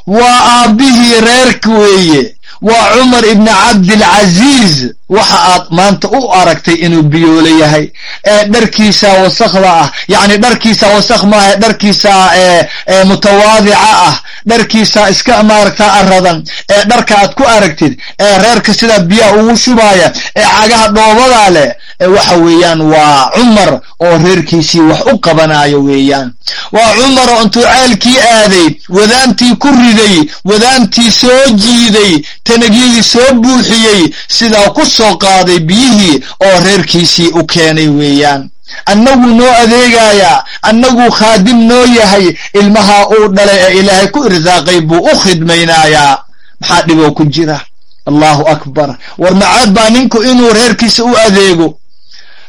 Waa aabbihii reerka weeye. Waa cumar ibni cabdilcaziiz waxa aad maanta u aragtay inuu biyoole yahay. Ee dharkiisa wasakda ah. Yacni dharkiisa wasakh maaha dharkiisa ee mutawaadica ah. Dharkiisa iska maaragta aradan ee dharka aad ku aragtid ee reerka sidaa biyaha ugu shubaaya ee cagaha dhoobadaa leh waxa weeyaan waa cumar oo reerkiisii wax u qabanayo weeyaan. Waa cumar oo intuu ceelkii aaday wadaantii ku riday wadaantii soo jiiday tanagyadii soo buuxiyey sidaa ku soo qaaday biyihii oo reerkiisii u keenay weeyaan. Annagu noo adeegayaa annaguu khaadim noo yahay ilmaha uu dhalay ee ilaahay ku irsaaqay buu u khidmaynayaa maxaa dhiboo ku jira? Allahu akbar. War macaad baa ninku inuu reerkiisa u adeego.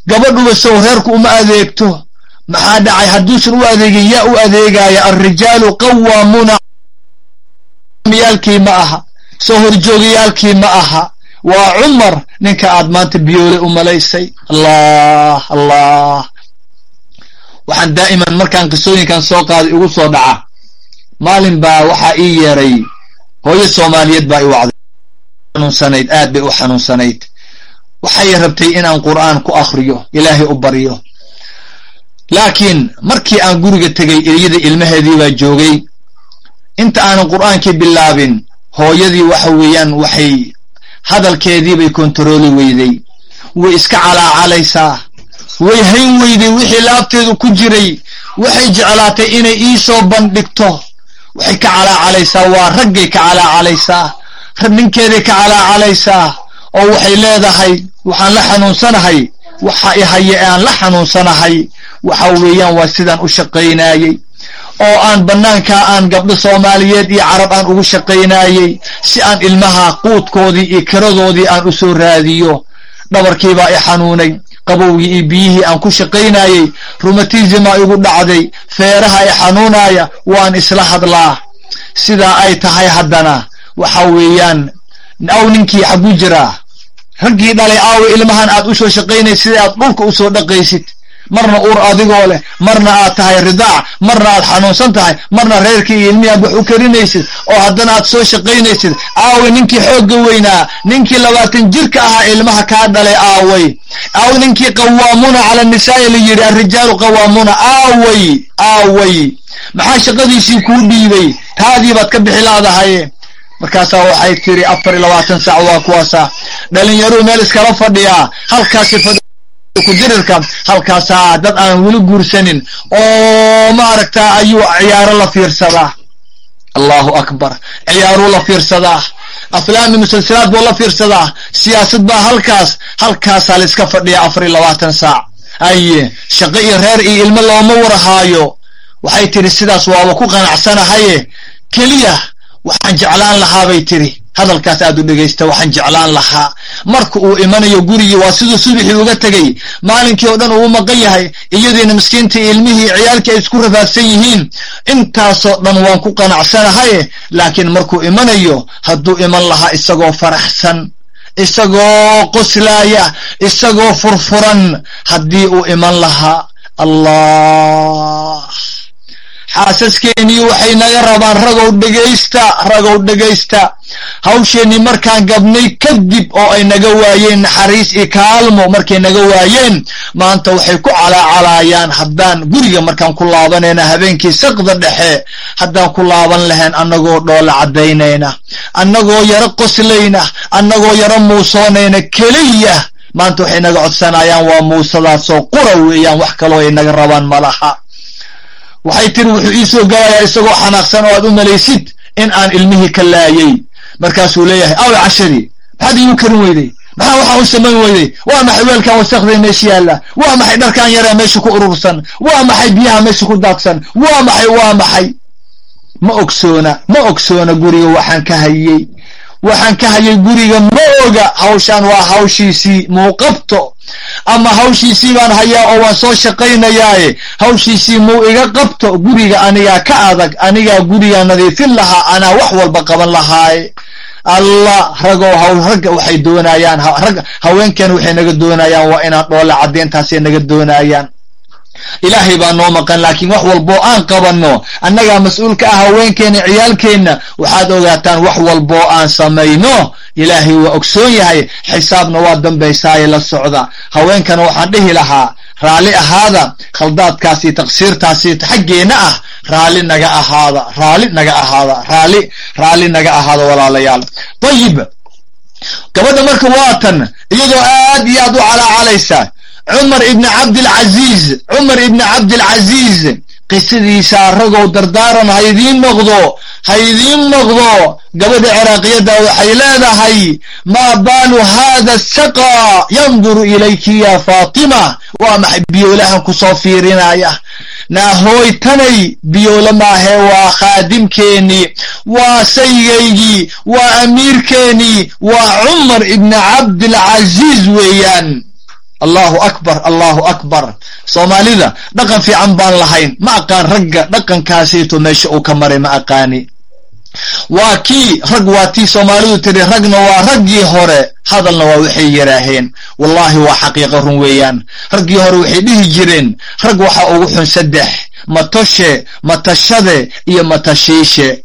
Gabadhuba sow reerku uma adeegto. Maxaa dhacay? Hadduusan u adeegin yaa u adeegaya alrijaalu qawaamuuna yaalkii ma aha. Soo horjoogayaalkii ma aha waa cumar ninka aad maanta biyoole u malaysay. Allah allah. Waxaan daa'iman markaan qisooyinkan soo qaaday igu soo dhaca. Maalin baa waxaa ii yeeray hooyo soomaaliyeed baa i wacday. Xanuunsanayd aad bay u xanuunsanayd. Waxay rabtay inaan qur'aan ku akhriyo ilaahay u baryo laakiin markii aan guriga tegay iyada ilmaheedii baa joogay. Inta aanan qur'aankii bilaabin hooyadii waxa weeyaan waxay hadalkeedii bay kontarooli weyday. Way iska calaacalaysaa. Way hayn weyday wixii laabteedu ku jiray. Waxay jeclaatay inay ii soo bandhigto. Waxay ka calaacalaysaa. Waa raggay ka calaacalaysaa. Ninkeeday ka calaacalaysaa. Oo waxay leedahay waxaan la xanuunsanahay. Waxa i aan la xanuunsanahay. Waxa weeyaan waa sidaan u shaqaynayey oo aan bannaankaa aan gabdho soomaaliyeed iyo carab aan ugu shaqaynayey si aan ilmaha quudkoodii iyo kiradoodii aan u soo raadiyo. Dhabarkiibaa i xanuunay qabowgii iyo biyihii aan ku shaqaynayey rumatismaa igu dhacday feeraha i xanuunaya waan isla hadlaa. Sidaa ay tahay haddana waxa weeyaan aw ninkii xagu jiraa. Raggii dhalay aawa ilmahan aad u soo shaqaynaysid sida aad dhulka u soo dhaqaysid marna uur adigoo leh marna aad tahay ridaac marna aad xanuunsan tahay marna reerkii iyo ilmihii aad wax u karinaysid oo haddana aad soo shaqaynaysid aaway ninkii xoogga weynaa ninkii labaatan jirka ahaa ilmaha kaa dhalay aaway. Aaway ninkii qawaamuuna cala nisaa'i la yidhi alrijaalu qawaamuuna aaway aaway. Maxaa shaqadiisii kuu dhiibay? Taadii baad ka bixi laadahaye. Markaasaa waxay tiri afar iyo labaatan sac waa kuwaasa dhalinyaruu meel iskala fadhiyaa halkaasi kudirirka halkaasaa dad aan weli guursanin oo maaragta ayuu ciyaaro la fiirsadaa. Allahu akbar. Ciyaaruu la fiirsadaa. Aflaami musalsalaad buu la fiirsadaa. Siyaasad baa halkaas halkaasaa la iska fadhiya afar iyo labaatan saac. Aye shaqo iyo reer iyo ilmo looma warahaayo. Waxay tidhi sidaas waaba ku qanacsanahaye. Keliya waxaan jeclaan lahaa bay tidhi hadalkaas aad u dhegaysta waxaan jeclaan lahaa. Marka uu imanayo gurigii waa siduu subixii uga tegay maalinkii oo dhan uu maqan yahay iyadiina miskiintii ilmihii ciyaalkii ay isku rafaadsan yihiin. Intaasoo dhan waan ku qanacsanahaye laakiin markuu imanayo hadduu iman lahaa isagoo faraxsan isagoo qoslaaya isagoo furfuran haddii uu iman lahaa. Allah xaasaskeenii waxay naga rabaan ragow dhegaysta ragow dhegaysta hawsheenii markaan gabnay kadib oo ay naga waayeen naxariis iyo kaalmo markay naga waayeen maanta waxay ku calaacalaayaan haddaan guriga markaan ku laabanayna habeenkii saqda dhexe haddaan ku laaban lahayn annagoo dhoola caddaynayna annagoo yaro qoslayna annagoo yaro muusoonayna keliya. Maanta waxay naga codsanayaan waa muusadaasoo qura weeyaan wax kaloo ay naga rabaan malaha waxay tiri wuxuu ii soo galayaa isagoo xanaaqsan oo aad u malaysid in aan ilmihii ka laayay. Markaasuu leeyahay awe cashadii maxaad iigu karin weyday? Maxaa waxaa u samayn weyday? Waa maxay weelkan wasakday meesha yaalla? Waa maxay dharkan yaree meesha ku urursan? Waa maxay biyaha meesha ku daadsan? Waa maxay waa maxay? Ma ogsoona ma ogsoona guriga waxaan ka hayey waxaan ka hayay guriga ma oga hawshaan waa hawshiisii muuqabto ama hawshiisii baan hayaa oo waan soo shaqaynayaaye. Hawshiisii muu iga qabto guriga anigaa ka adag anigaa guriga nadiifin lahaa anaa wax walba qaban lahaaye allah ragow haw ragga waxay doonayaan rag haweenkeena waxay naga doonayaan waa inaan dhoola caddeyntaasay naga doonayaan ilaahay baa noo maqan laakiin wax walboo aan qabanno annagaa mas'uulka ah haweenkeena ciyaalkeenna waxaad ogaataan wax walboo aan samayno. Ilaahay waa ogsoon yahay xisaabna waa dambaysaaye la socda. Haweenkana waxaan dhihi lahaa raalli ahaada khaldaadkaasi taqsiirtaasi xaggeenna ah raalli naga ahaada raalli naga ahaada raalli raalli naga ahaada walaalayaal. Dayib gabadha marka waatan iyadoo aad iyo aad u calaacalaysa cumar ibni cabdilcaziiz cumar ibni cabdilcaziiz qisadiisa ragow dardaaran ha idiin noqdo ha idiin noqdo gabadha ciraaqiyadda waxay leedahay maa baalu haada saqa yanduru ilayki ya faatima. Waa maxay biyoolahan ku soo fiirinaya? Naahooy tanay biyoole maahee waa khaadimkeenii waa saygaygii waa amiirkeenii waa cumar ibni cabdilcaziiz weeyaan allahu akbar allahu akbar. Soomaalida dhaqan fiican baan lahayn. Ma aqaan ragga dhaqankaasayto meesha uu ka maray ma aqaani. Waa kii rag waa tii soomaalidu tiri ragna waa raggii hore. Hadalna waa waxay yidhaaheen wallahi waa xaqiiqa run weeyaan. Raggii hore waxay dhihi jireen rag waxa ugu xun saddex matoshe matashade iyo matashiishe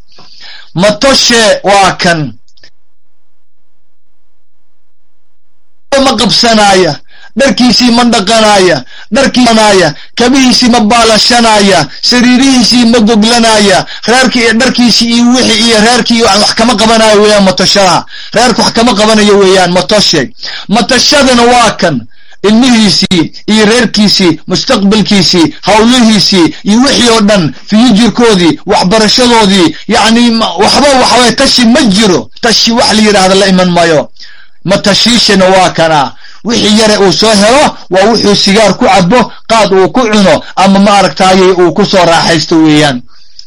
matoshe waa kan. Ma qabsanaya dharkiisii ma dhaqanaya dharkiisanaya kabihiisii ma baalashanaya sariirihiisii ma goglanaya reerkii iyo dharkiisii iyo wixii iyo reerkii wax kama qabanayo weeyaan matoshaha reerka wax kama qabanayo weeyaan matoshe. Matashadana waa kan ilmihiisii iyo reerkiisii mustaqbalkiisii hawlihiisii iyo wixii oo dhan fiyujirkoodii waxbarashadoodii yacni waxba waxaway tashi ma jiro tashi wax la yidhaahda la iman mayo matashiishana waa kana wixii yare uu soo helo waa wuxuu sigaar ku cabo qaad uu ku cuno ama ma aragtaaye uu ku soo raaxaysto weeyaan